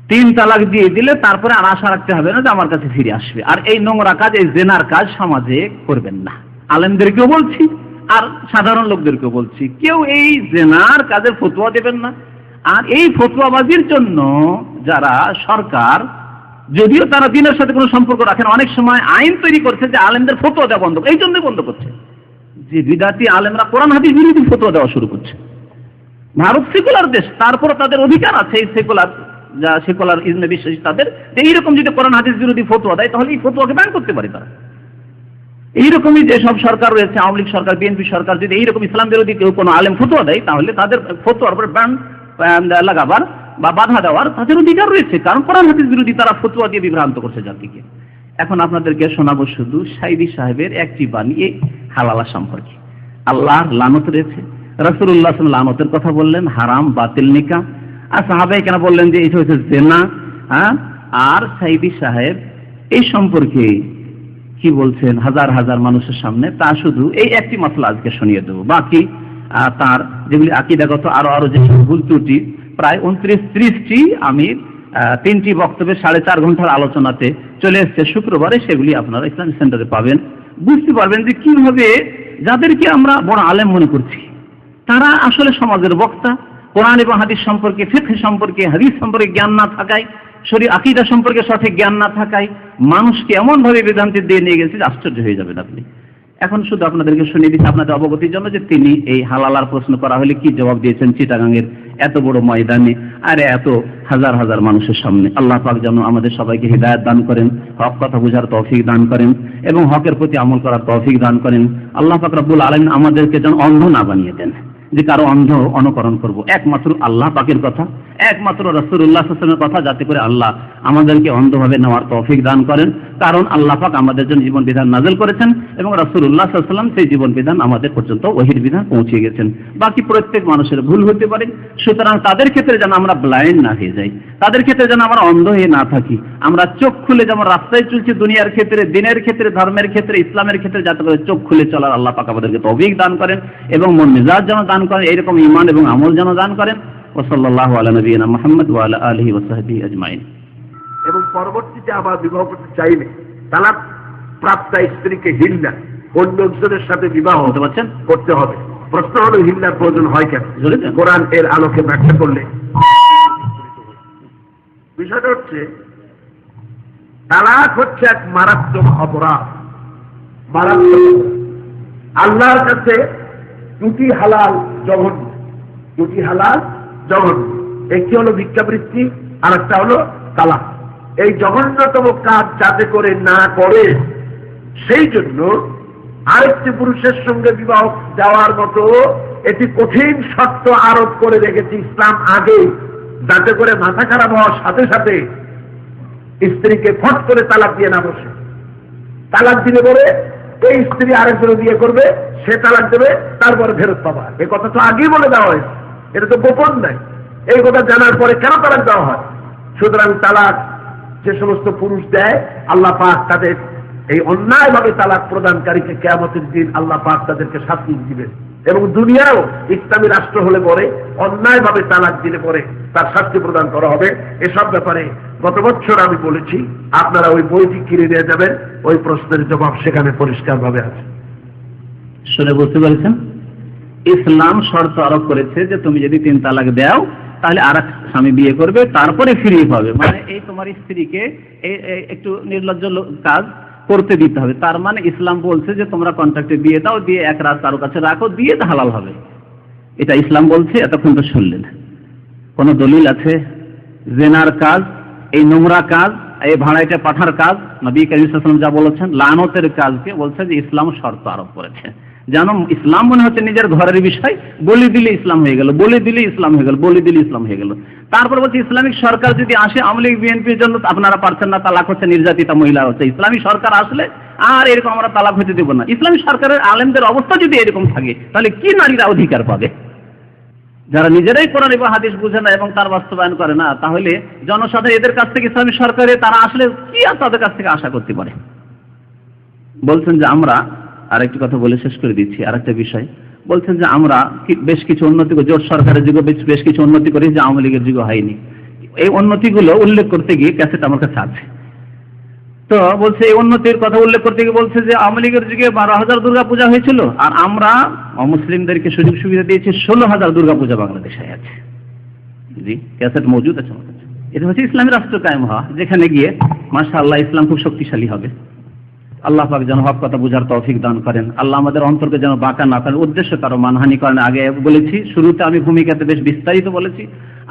তিন তালাক দিয়ে দিলে তারপরে আর আশা রাখতে হবে না যে আমার কাছে ফিরে আসবে। আর এই নোংরা কাজ, এই জেনার কাজ সমাজে করবেন না। আলেমদেরকেও বলছি, আর সাধারণ লোকদেরকেও বলছি, কেউ এই জেনার কাজে ফতুয়া দেবেন না। আর এই ফতুয়াবাজির জন্য যারা সরকার যদিও তারা দিনের সাথে কোনো সম্পর্ক রাখেন, অনেক সময় আইন তৈরি করছে যে আলেমদের ফতুয়া দেওয়া বন্ধ, এই জন্যই বন্ধ করছে। যে বিদাতি আলেমরা কোরআন, হাদিস বিরোধী ফতুয়া দেওয়া শুরু করছে। ভারত সেকুলার দেশ তারপর তাদের অধিকার আছে এই সেকুলার, যা সেকুলার ইজমে বিশ্বাসী, তাদের এইরকম যদি কোরআন, হাদিস বিরোধী ফতুয়া দেয়, তাহলে এই ফতুয়াকে ব্যান করতে পারে তারা। এইরকমই যে সব সরকার রয়েছে, আওয়ামী লীগ সরকার, বিএনপি সরকার, যদি এইরকম ইসলাম বিরোধী কেউ কোনো আলেম ফতুয়া দেয়, তাহলে তাদের ফতুয়ার উপর ব্যান লাগাবার বা বাধা দেওয়ার তাদের অধিকার রয়েছে। কারণ কোরআন হাদিস বিরোধী তারা ফতুয়া দিয়ে বিভ্রান্ত করছে জাতিকে। এখন আপনাদেরকে শোনাবো শুধু সাইদি সাহেবের একটি বাণী এই হালালা সম্পর্কে। আল্লাহর লানত রয়েছে। রসুল্লাহ লানতের কথা বললেন, হারাম, বাতিল নিকা আর সাহাবাই কেন বললেন যে, এটা হচ্ছে জেনা। হ্যাঁ? আর সাইদি সাহেব এই সম্পর্কে কি বলছেন? হাজার হাজার মানুষের সামনে। তা শুধু এই একটি মশলা আজকে শুনিয়ে দেবো। বাকি তার যেগুলি আকিদাগত আরও আরও যে ভুল ত্রুটি প্রায় উনত্রিশ ত্রিশটি আমি তিনটি বক্তব্যে সাড়ে চার ঘণ্টার আলোচনাতে চলে এসছে। শুক্রবারে সেগুলি আপনারা ইসলামিক সেন্টারে পাবেন। বুঝতে পারবেন যে কীভাবে যাদেরকে আমরা বড় আলেম মনে করছি, তারা আসলে সমাজের বক্তা। কোরআন এবং হাদিস সম্পর্কে, ফিকহ সম্পর্কে, হাদিস সম্পর্কে জ্ঞান না থাকায়, শরীর আকিদা সম্পর্কে সঠিক জ্ঞান না থাকায় মানুষকে এমন ভাবে বেদান্তি দিয়ে নিয়ে গেছে আশ্চর্য হয়ে যাবেন আপনি। এখন শুধু আপনাদেরকে শুনিয়ে দিচ্ছি, আপনাদের অবগতির জন্য যে তিনি এই হালালার প্রশ্ন করা হলে কি জবাব দিয়েছেন চিটাগাঙের এত বড় ময়দানে, আর এত হাজার হাজার মানুষের সামনে। আল্লাহ পাক যেন আমাদের সবাইকে হৃদায়ত দান করেন, হক কথা বোঝার তৌফিক দান করেন এবং হকের প্রতি আমল করার তৌফিক দান করেন। আল্লাহ পাক রব্বুল আলমিন আমাদেরকে যেন অন্ধ না বানিয়ে দেন। যে কারও অন্ধ অনুকরণ করব। একমাত্র আল্লাহ পাকের কথা, একমাত্র রসুল্লাহ হাসনের কথা, যাতে করে আল্লাহ আমাদেরকে অন্ধভাবে নেওয়ার তৌফিক দান করেন। কারণ আল্লাহ পাক আমাদের জন্য জীবন বিধান নাজল করেছেন এবং রাসূলুল্লাহ সাল্লাল্লাহু আলাইহি সেই জীবন বিধান আমাদের পর্যন্ত ওহির বিধান পৌঁছে গেছেন। বাকি প্রত্যেক মানুষের ভুল হতে পারে। সুতরাং তাদের ক্ষেত্রে যেন আমরা ব্লাইন্ড না হয়ে যাই, তাদের ক্ষেত্রে যেন আমরা অন্ধ হয়ে না থাকি। আমরা চোখ খুলে যেমন রাস্তায় চলছি দুনিয়ার ক্ষেত্রে, দিনের ক্ষেত্রে, ধর্মের ক্ষেত্রে, ইসলামের ক্ষেত্রে, যাতে করে চোখ খুলে চলার আল্লাহ পাক আমাদেরকে তৌফিক দান করেন এবং মন মেজাজ যেন দান করেন এইরকম ঈমান এবং আমল যেন দান করেন। ওসল্লাল্লাহু আলা নবিয়িনা মুহাম্মদ আলিহি আজমাইন। এবং পরবর্তীতে আবার বিবাহ করতে চাইলে তালাক প্রাপ্তা স্ত্রীকে হিল্লা অন্য একজনের সাথে বিবাহ বলতে পারছেন? করতে হবে। প্রশ্ন হলো হিল্লার প্রয়োজন হয় কেন? কোরআন এর আলোকে ব্যাখ্যা করলে। বিষয়টা হচ্ছে তালাক হচ্ছে এক মারাত্মক অপরাধ। মারাত্মক আল্লাহর কাছে দুটি হালাল জঘন্য। দুটি হালাল, জঘন্য। একটি হলো ভিক্ষাবৃত্তি আর একটা হলো তালাক। এই জঘন্যতম কাজ যাতে করে না করে, সেই জন্য আরেকটি পুরুষের সঙ্গে বিবাহ যাওয়ার মতো এটি কঠিন শর্ত আরোপ করে রেখেছে ইসলাম আগে। যাতে করে মাথা খারাপ হওয়ার সাথে সাথে স্ত্রীকে ফট করে তালাক দিয়ে না বসে। তালাক দিলে পরে এই স্ত্রী আরেকজনে বিয়ে করবে, সে তালাক দেবে, তারপরে ফেরত পাবা এ কথা তো আগেই বলে দেওয়া হয়েছে। এটা তো গোপন নাই। এই কথা জানার পরে কেন তালাক দেওয়া হয়? সুতরাং তালাক যে সমস্ত পুরুষ দেয়, আল্লাহ পাক তাদের এই অন্যায়ভাবে তালাক প্রদানকারীকে কেয়ামতের দিন আল্লাহ পাক তাদেরকে শাস্তি দিবেন। এবং দুনিয়াও ইসলামী রাষ্ট্র হলে পরে অন্যায়ভাবে তালাক দিলে পরে তার শাস্তি প্রদান করা হবে। এসব ব্যাপারে গত বছর আমি বলেছি, আপনারা ওই বইটি কিনে নিয়ে যাবেন, ওই প্রশ্নের জবাব সেখানে পরিষ্কারভাবে আছে। শুনে বুঝতে পেরেছেন? ইসলাম শর্ত আরোপ করেছে যে তুমি যদি তিন তালাক দাও, তাহলে আর স্বামী বিয়ে করবে, তারপরে ফিরিয়ে পাবে। মানে এই তোমার স্ত্রীকে একটু নির্লজ্জ কাজ করতে দিতে হবে। তার মানে ইসলাম বলছে যে তোমরা কন্ট্রাক্টে দিয়ে দাও, দিয়ে এক রাত কারও কাছে রাখো, দিয়ে হালাল হবে। এটা ইসলাম বলছে, এতক্ষণ তো শুনলেন। কোন দলিল আছে? জেনার কাজ এই নোংরা কাজ, এই ভাড়াইটা পাঠার কাজ, নবী করিম যা বলেছেন, লানতের কাজকে বলছে যে ইসলাম শর্ত আরোপ করেছে। যেন ইসলাম মনে হচ্ছে নিজের ঘরের বিষয়, বলি দিলে ইসলাম হয়ে গেল, বলি দিলে ইসলাম হয়ে গেল, বলি দিলে ইসলাম হয়ে গেল। তারপর বলছে, ইসলামিক সরকার যদি আসে, আওয়ামী লীগ, বিএনপির জন্য আপনারা পারছেন না, তালাক হচ্ছে নির্যাতিতা মহিলা হচ্ছে। ইসলামী সরকার আসলে আর এরকম আমরা তালাক হতে দেবো না। ইসলামী সরকারের আলেমদের অবস্থা যদি এরকম থাকে, তাহলে কি নারীরা অধিকার পাবে? যারা নিজেরাই কোরআন এবং হাদিস বুঝে না এবং তার বাস্তবায়ন করে না, তাহলে জনসাধারণ এদের কাছ থেকে ইসলামী সরকারে তারা আসলে কি আর তাদের কাছ থেকে আশা করতে পারে? বলছেন যে আমরা, আরেকটি কথা বলে শেষ করে দিচ্ছি, আরেকটা বিষয়। বলছেন যে আমরা বেশ কিছু উন্নতি জোট সরকারের যুগে বেশ কিছু উন্নতি করেছি, যে আওয়ামী লীগের যুগে হয়নি। এই উন্নতিগুলো উল্লেখ করতে গিয়ে ক্যাসেট আমার কাছে আছে। তো বলছে, এই উন্নতির কথা উল্লেখ করতে গিয়ে বলছে যে, আওয়ামী লীগের যুগে বারো হাজার দুর্গা পূজা হয়েছিল, আর আমরা মুসলিমদেরকে সুযোগ সুবিধা দিয়েছি, ষোলো হাজার দুর্গা পূজা বাংলাদেশে আছে। জি, ক্যাসেট মজুদ আছে আমার কাছে। এটা হচ্ছে ইসলামী রাষ্ট্র কায়েম হওয়া, যেখানে গিয়ে মাসা আল্লাহ ইসলাম খুব শক্তিশালী হবে। আল্লাহ পাক যেন হক কথা বুঝার তৌফিক দান করেন। আল্লাহ আমাদের অন্তরকে যেন বাঁকা না করেন। উদ্দেশ্য কারও মানহানি করেন, আগে বলেছি, শুরুতে আমি ভূমিকাতে বেশ বিস্তারিত বলেছি।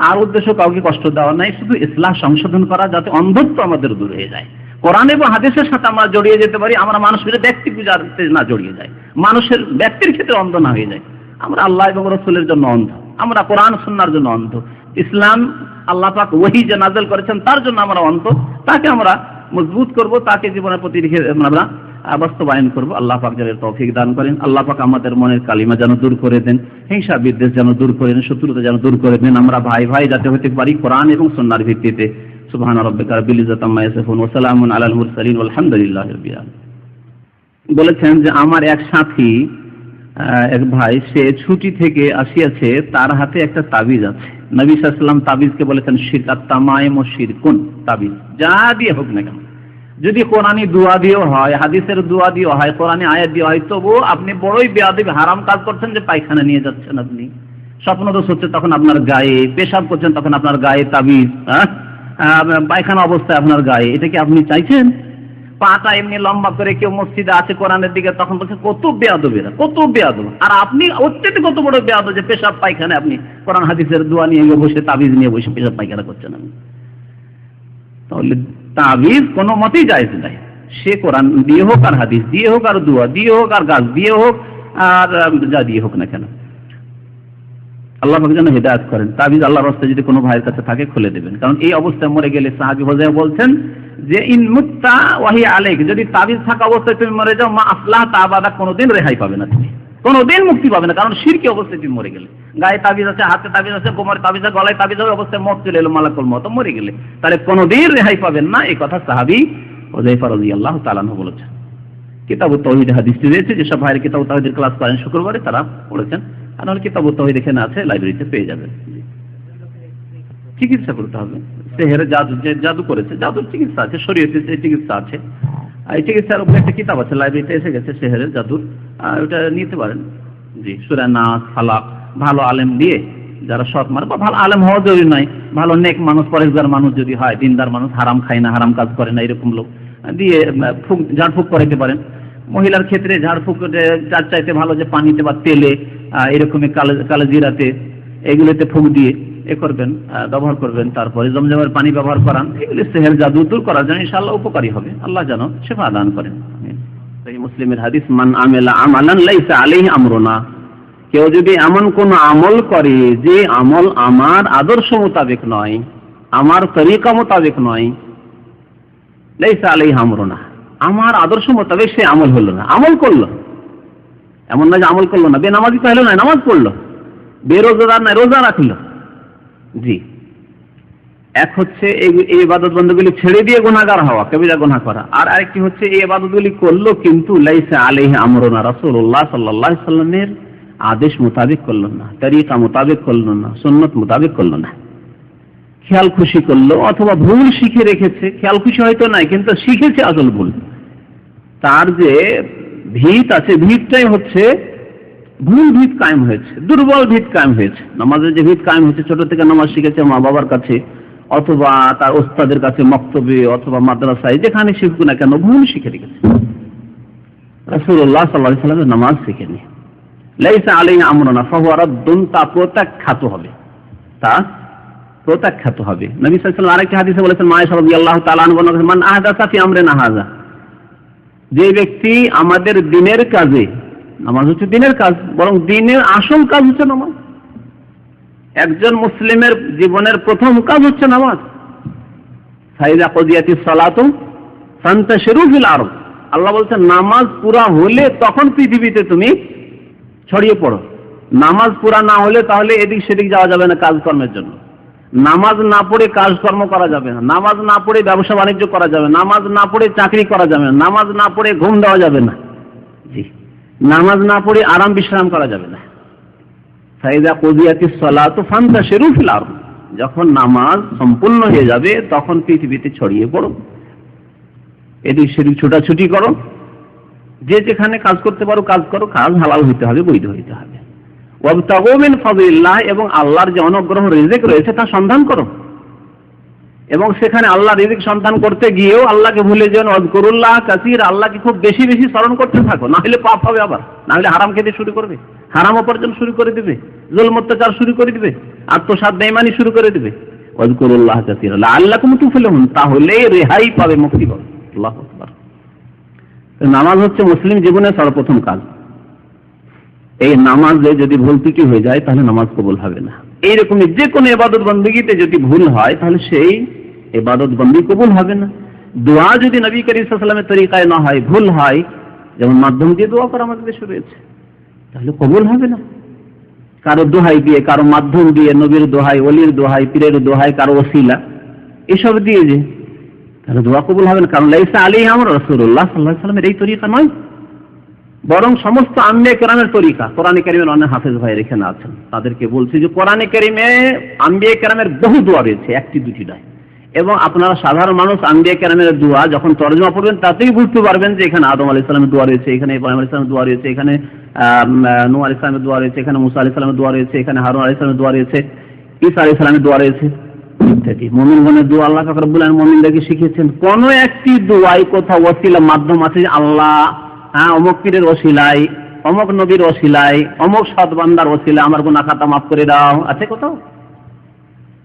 আর উদ্দেশ্য কাউকে কষ্ট দেওয়া নাই, শুধু ইসলাম সংশোধন করা, যাতে অন্ধত্ব আমাদের দূর হয়ে যায়। কোরআন এবং হাদিসের সাথে আমরা জড়িয়ে যেতে পারি, আমরা মানুষের ব্যক্তি পূজাতে না জড়িয়ে যায় মানুষের ব্যক্তির ক্ষেত্রে অন্ধ না হয়ে যায় আমরা আল্লাহ এবং রসুলের জন্য অন্ধ। আমরা কোরআন, সুন্নার জন্য অন্ধ। ইসলাম আল্লাহ পাক ওহি যে নাজল করেছেন, তার জন্য আমরা অন্ধ। তাকে আমরা মজবুত করব, তাকে জীবনের প্রতি রেখে আমরা বাস্তবায়ন করব। আল্লাহ পাক যেন তৌফিক দান করেন, আল্লাহ পাক আমাদের মনের কালিমা যেন দূর করে দেন, হিংসা বিদ্বেষ যেন দূর করে দেন, শত্রুতা যেন দূর করে দেন। আমরা ভাই ভাই যাতে হতে পারি কোরআন এবং সন্ন্যার ভিত্তিতে। সুবহান রাব্বিকা রাব্বিল ইজ্জাতি আম্মা ইয়াসিফুন ওয়া সালামুন আলাল মুরসালিন আলহামদুলিল্লাহি রাব্বিল আলামিন। বলেছেন যে আমার এক সাথী এক ভাই, সে ছুটি থেকে আসিয়াছে, তার হাতে একটা তাবিজ আছে। নবী সাল্লাম তাবিজকে বলেছেন শিরকাত তামাইম ও শিরকুন তাবিজ। যা দিয়ে হোক না কেন। যদি কোরআনী দোয়া দিয়েও হয়, হাদিসের দোয়া দিয়েও হয়, কোরআনী আয়াত দিয়ে হয় তবু আপনি বড়ই বেয়াদবি, হারাম কাজ করছেন যে পায়খানা নিয়ে যাচ্ছেন আপনি। স্বপ্ন দোষ হচ্ছে তখন আপনার গায়ে পেশাব করছেন, তখন আপনার গায়ে তাবিজ হ্যাঁ? পায়খানা অবস্থায় আপনার গায়ে। এটা কি আপনি চাইছেন? পাটা এমনি লম্বা করে কেউ মসজিদে আছে কোরআনের দিকে, তখন বলছে, কত বেয়াদব এরা কত বেয়াদব। আর আপনি অত্যধিক কত বড় বেয়াদব যে পেশাব পায়খানা আপনি কোরআন হাদিসের দোয়া নিয়ে বসে, তাবিজ নিয়ে বসে পেশাব পায়খানা করছেন আপনি। তাহলে তাবিজ কোনো মতেই জায়েজ নাই। সে কোরআন দিয়ে হোক আর হাদিস দিয়ে হোক আর দোয়া দিয়ে হোক আর গাছ দিয়ে হোক, আর যা দিয়ে হোক না কেন। আল্লাহ যেন হেদায়ত করেন। তাবিজ আল্লাহর রাস্তায় যদি কোনো ভাইয়ের কাছে থাকে, খুলে দেবেন। কারণ এই অবস্থায় মরে গেলে সাহাবি হোজাই বলছেন যে, ইন মুত্তা ওয়াহি আলেক যদি তাবিজ থাকা অবস্থায় তুমি মরে যাও, মা আসলাহ তাবাদা কোনোদিন রেহাই পাবে না তুমি। কোনোদিন মুক্তি পাবে না, কারণ শিরকি অবস্থায় তুমি মরে গেলে। গায়ে তাবিজ আছে, হাতে তাবিজ আছে, কোমরে তাবিজ আছে, গলায় তাবিজ আছে অবস্থায় মত চলে এলো, মালাকুল মত মরে গেলে। তাহলে কোনোদিন রেহাই পাবেন না, এই কথা সাহাবি হোজাইফা রাদিয়াল্লাহু তাআলা বলেছেন। কিতাব তহিদ হাদিসটি রয়েছে, যেসব ভাইয়ের কিতাব তহিদের ক্লাস করেন, শুক্রবারে তারা পড়েছেন। আর নাহলে কিতাব তহিদ এখানে আছে লাইব্রেরিতে পেয়ে যাবেন চিকিৎসা করতে হবে। সেহের জাদু যে জাদু করেছে, জাদুর চিকিৎসা আছে, শরীয়তে চিকিৎসা আছে। এই চিকিৎসার উপরে একটা কিতাব আছে লাইব্রেরিতে এসে গেছে সেহের জাদুর। ওটা নিতে পারেন। জি, সুরা নাচ ফালাক, ভালো আলেম দিয়ে যারা সৎ মানে বা ভালো আলেম হওয়া জরুরি নয়। ভালো নেক মানুষ, পরেশগার মানুষ যদি হয়, দিনদার মানুষ, হারাম খায় না, হারাম কাজ করে না, এরকম লোক। দিয়ে ফুক ঝাড়ফুঁক করাইতে পারেন। মহিলার ক্ষেত্রে ঝাড়ফুঁক চার চাইতে ভালো যে পানিতে বা তেলে এরকমই কালো জিরাতে এগুলোতে ফুক দিয়ে এ করবেন ব্যবহার করবেন। তারপরে জমজমের পানি ব্যবহার করান, এগুলি সেহের জাদু দূর করার জন্য ইনশাআল্লাহ উপকারী হবে। আল্লাহ যেন সেবা দান করেন। মুসলিমের হাদিস, মান আমেলা আমালান লাইসা আলাইহি আমরুনা। কেউ যদি এমন কোন আমল করে যে আমল আমার আদর্শ মোতাবেক নয়, আমার তরিকা মোতাবেক নয়, লাইসা আলাইহি আমরুনা। আমার আদর্শ মোতাবেক সে আমল হলো না। আমল করল। এমন না যে আমল করল না। বেনামাজি তো হলো না, নামাজ পড়ল। বেরোজাদার না, রোজা রাখল। জি। এক হচ্ছে এই ইবাদত বন্ধগুলি ছেড়ে দিয়ে গুণাগার হওয়া, কবিরা গুণা করা। আর আরেকটি হচ্ছে এই ইবাদতগুলি করল কিন্তু লাইসা আলাইহি আমরুনা রাসূলুল্লাহ সাল্লাল্লাহু আলাইহি সাল্লামের আদেশ মোতাবেক করল না, তরিকা মোতাবেক করল না, সুন্নত মোতাবেক করল না। খেয়াল খুশি করল অথবা ভুল শিখে রেখেছে। খেয়াল খুশি হয়তো নাই, কিন্তু শিখেছে আসল ভুল। তার যে ভিত আছে, ভিতটাই হচ্ছে ভুল ভিত কায়েম হয়েছে, দুর্বল ভিত কায়েম হয়েছে। নামাজের যে ভিত কায়েম হয়েছে, ছোট থেকে নামাজ শিখেছে মা বাবার কাছে, অথবা তার ওস্তাদের কাছে মক্তবে অথবা মাদ্রাসায়, যেখানে শিখুক না কেন, ভুল শিখে রেখেছে। রাসূলুল্লাহ সাল্লাল্লাহু আলাইহি সাল্লামের নামাজ শিখেনি। লাইসা আলাইহি আমরুনা ফাহুয়া রাদ্দুন তা প্রত্যাখ্যাত হবে। তা প্রত্যাখ্যাত হবে। নবী সাল্লাল্লাহু আলাইহি হাদিসে বলেছেন মায়েশা রাদিয়াল্লাহু তাআলা আনহা বলেন মান আহদাসা ফি আমরিনা হাযা। যে ব্যক্তি আমাদের দিনের কাজে, নামাজ হচ্ছে দিনের কাজ, বরং দিনের আসল কাজ হচ্ছে নামাজ। একজন মুসলিমের জীবনের প্রথম কাজ হচ্ছে নামাজ। সাইদা কদিয়াতি সালাতু ফান্তাশিরু ফিল আরদ। আল্লাহ বলছেন নামাজ পুরা হলে তখন পৃথিবীতে তুমি ছড়িয়ে পড়ো। নামাজ পুরা না হলে তাহলে এদিক সেদিক যাওয়া যাবে না কাজকর্মের জন্য। নামাজ না পড়ে কাজকর্ম করা যাবে না। নামাজ না পড়ে ব্যবসা বাণিজ্য করা যাবে নামাজ না পড়ে চাকরি করা যাবে না। নামাজ না পড়ে ঘুম দেওয়া যাবে না। জি। নামাজ না পড়ে আরাম বিশ্রাম করা যাবে না। সাইদা কদিয়াতি সলাত ফান্তা শেরুফিল আর যখন নামাজ সম্পূর্ণ হয়ে যাবে, তখন পৃথিবীতে ছড়িয়ে পড়ো। এদিক সেদিক ছোটাছুটি করো। যে যেখানে কাজ করতে পারো কাজ করো। কাজ হালাল হইতে হবে, বৈধ হইতে হবে। ওয়াবতাগুমিন ফাদিল্লাহ এবং আল্লাহর যে অনুগ্রহ, রিজিক রয়েছে তা সন্ধান করো। এবং সেখানে আল্লাহ রিজিক সন্ধান করতে গিয়েও আল্লাহকে ভুলে যেন অজকরুল্লাহ কাসির, আল্লাহকে খুব বেশি বেশি স্মরণ করতে থাকো। না হলে পাপ হবে আবার। না হলে হারাম খেতে শুরু করবে। হারাম উপার্জন শুরু করে দিবে। জুলম অত্যাচার শুরু করে দিবে। আত্মসাত বেইমানি শুরু করে দিবে। অজকরুল্লাহ কাসির আল্লাহ কুম তুফিলহুন তাহলে রেহাই পাবে মুক্তি পাবে। আল্লাহ নামাজ হচ্ছে মুসলিম জীবনের সর্বপ্রথম কাজ। এই নামাজে যদি ভুল ত্রুটি হয়ে যায়, তাহলে নামাজ কবুল হবে না। এইরকমই যে কোনো এবাদত বন্দীতে যদি ভুল হয়, তাহলে সেই এবাদত বন্দি কবুল হবে না। দোয়া যদি নবী করিম তরিকায় না হয়, ভুল হয়, যেমন মাধ্যম দিয়ে দোয়া করা আমাদের দেশে রয়েছে, তাহলে কবুল হবে না। কারও দোহাই দিয়ে, কারও মাধ্যম দিয়ে, নবীর দোহাই অলির দোহাই, পীরের দোহাই, কারও ওসিলা, এসব দিয়ে যে, তাহলে দোয়া কবুল হবে না। কারণ লাইসা আলী আমার রসুল্লাহ সাল্লাহ সাল্লামের এই তরিকা নয়। বরং সমস্ত আম্বিয়া কেরামের তরিকা কোরআনে কেরিমের অনেক হাফেজ ভাই এখানে আছেন। তাদেরকে বলছি যে কোরআনে কেরিমে আম্বিয়া কেরামের বহু দোয়া রয়েছে, একটি দুটি নয়। এবং আপনারা সাধারণ মানুষ আম্বিয়া কেরামের দোয়া যখন তর্জমা পড়বেন তাতেই বুঝতে পারবেন যে এখানে আদম আলি ইসলামের দোয়া রয়েছে, এখানে ইব্রাহিম আলি ইসলামের দোয়া রয়েছে, এখানে নু আলি ইসলামের দোয়া রয়েছে, এখানে মুসা আলি ইসলামের দোয়া রয়েছে, এখানে হারুন আলি ইসলামের দোয়া রয়েছে, ঈসা আলি ইসলামের দোয়া রয়েছে ইত্যাদি। মমিনগণের দোয়া আল্লাহ কাকরবুল্লাহ মমিনদেরকে শিখিয়েছেন, কোন একটি দোয়াই কোথাও ওসিলা মাধ্যম আছে আল্লাহ হ্যাঁ অমুক পীরের ওসিলাই অমুক নবীর ওসিলাই অমুক সৎবান্দার ওসিলা আমার গুনা খাতা মাফ করে দাও। আছে কোথাও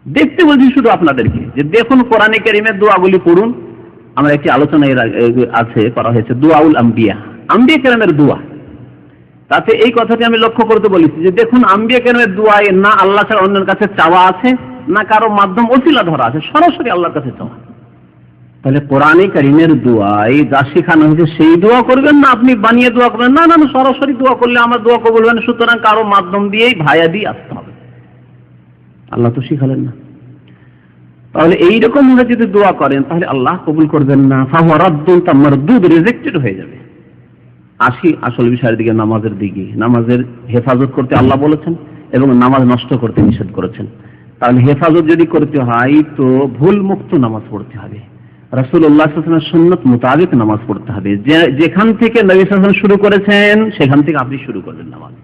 দেখতে বলছি শুধু আপনাদেরকে যে দেখুন কোরআনে কেরিমের দোয়াগুলি পড়ুন। আমরা একটি আলোচনা এর আছে, করা হয়েছে দোয়াউল আম্বিয়া। আম্বিয়া কেরামের দোয়া। তাতে এই কথাটি আমি লক্ষ্য করতে বলেছি যে দেখুন আম্বিয়া কেন দোয়ায় না আল্লাহ ছাড়া অন্যের কাছে চাওয়া আছে, না কারও মাধ্যম ওসিলা ধরা আছে, সরাসরি আল্লাহর কাছে চাওয়া। তাহলে কোরআনে কারিমের দোয়ায় যা শেখানো হয়েছে সেই দোয়া করবেন না আপনি বানিয়ে দোয়া করবেন? না না সরাসরি দোয়া করলে আমার দোয়া কবুল হবে সুতরাং কারও মাধ্যম দিয়েই ভায়া দিয়ে আসতে হবে। আল্লাহ তো শিখালেন না। তাহলে এইরকম ভাবে যদি দোয়া করেন, তাহলে আল্লাহ কবুল করবেন না। ফাহরাদ্দুন তা মারদুদ রিজেক্টেড হয়ে যাবে। আসি, আসল বিষয়ের দিকে, নামাজের দিকে। নামাজের হেফাজত করতে আল্লাহ বলেছেন এবং নামাজ নষ্ট করতে নিষেধ করেছেন। তাহলে হেফাজত যদি করতে হয়, তো ভুল মুক্ত নামাজ পড়তে হবে। রাসুল্লাহ সুন্নত মোতাবেক নামাজ পড়তে হবে। যেখান থেকে নবী সাল্লাম শুরু করেছেন, সেখান থেকে আপনি শুরু করবেন নামাজ।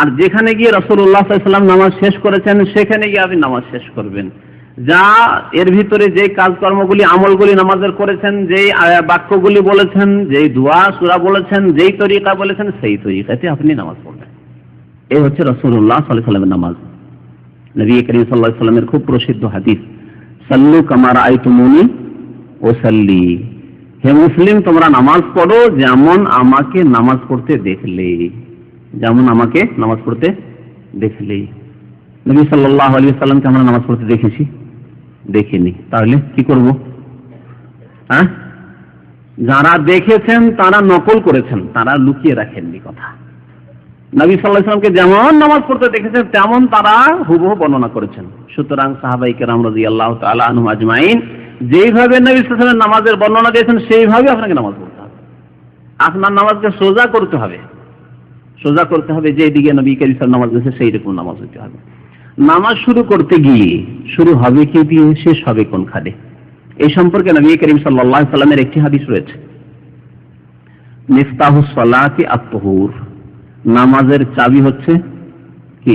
আর যেখানে গিয়ে রসুল্লাহ সাল্লাম নামাজ শেষ করেছেন, সেখানে গিয়ে আপনি নামাজ শেষ করবেন। যা এর ভিতরে যে কাজকর্মগুলি, আমলগুলি নামাজের করেছেন, যেই বাক্যগুলি বলেছেন, যেই দোয়া, সুরা বলেছেন, যেই তরিকা বলেছেন, সেই তরিকাতে আপনি নামাজ পড়বেন। এই হচ্ছে রসুল্লাহ সাল্লাহ সাল্লামের নামাজ। নবী করিম সাল্লাহ সাল্লামের খুব প্রসিদ্ধ হাদিস, সাল্লু কামার আইতুমুনি ও সাল্লি হে মুসলিম, তোমরা নামাজ পড়ো যেমন আমাকে নামাজ পড়তে দেখলে। যেমন আমাকে নামাজ পড়তে দেখলে। নবী সাল্লাহ আলী সাল্লামকে আমরা নামাজ পড়তে দেখেছি। দেখিনি। তাহলে কি করব? হ্যাঁ? যারা দেখেছেন, তারা নকল করেছেন। তারা লুকিয়ে রাখেননি কথা। নবী সাল্লাহ সাল্লামকে যেমন নামাজ পড়তে দেখেছেন, তেমন তারা হুবহু বর্ণনা করেছেন। সুতরাং সাহাবাই কেরাম রাজি আল্লাহ তালা আজমাইন, যেইভাবে নবী সাল্লামের নামাজের বর্ণনা দিয়েছেন, সেইভাবে আপনাকে নামাজ পড়তে হবে। আপনার নামাজকে সোজা করতে হবে। সোজা করতে হবে যে দিকে নবী করিম নামাজ দিয়েছে সেই রকম নামাজ হইতে হবে। নামাজ শুরু করতে গিয়ে শুরু হবে কি, দিয়ে শেষ হবে কোন খাদে? এই সম্পর্কে নবী করিম আলাইহি সাল্লামের একটি হাদিস রয়েছে। মিফতাহুস সালাতি আত-তুহুর। নামাজের চাবি হচ্ছে কি?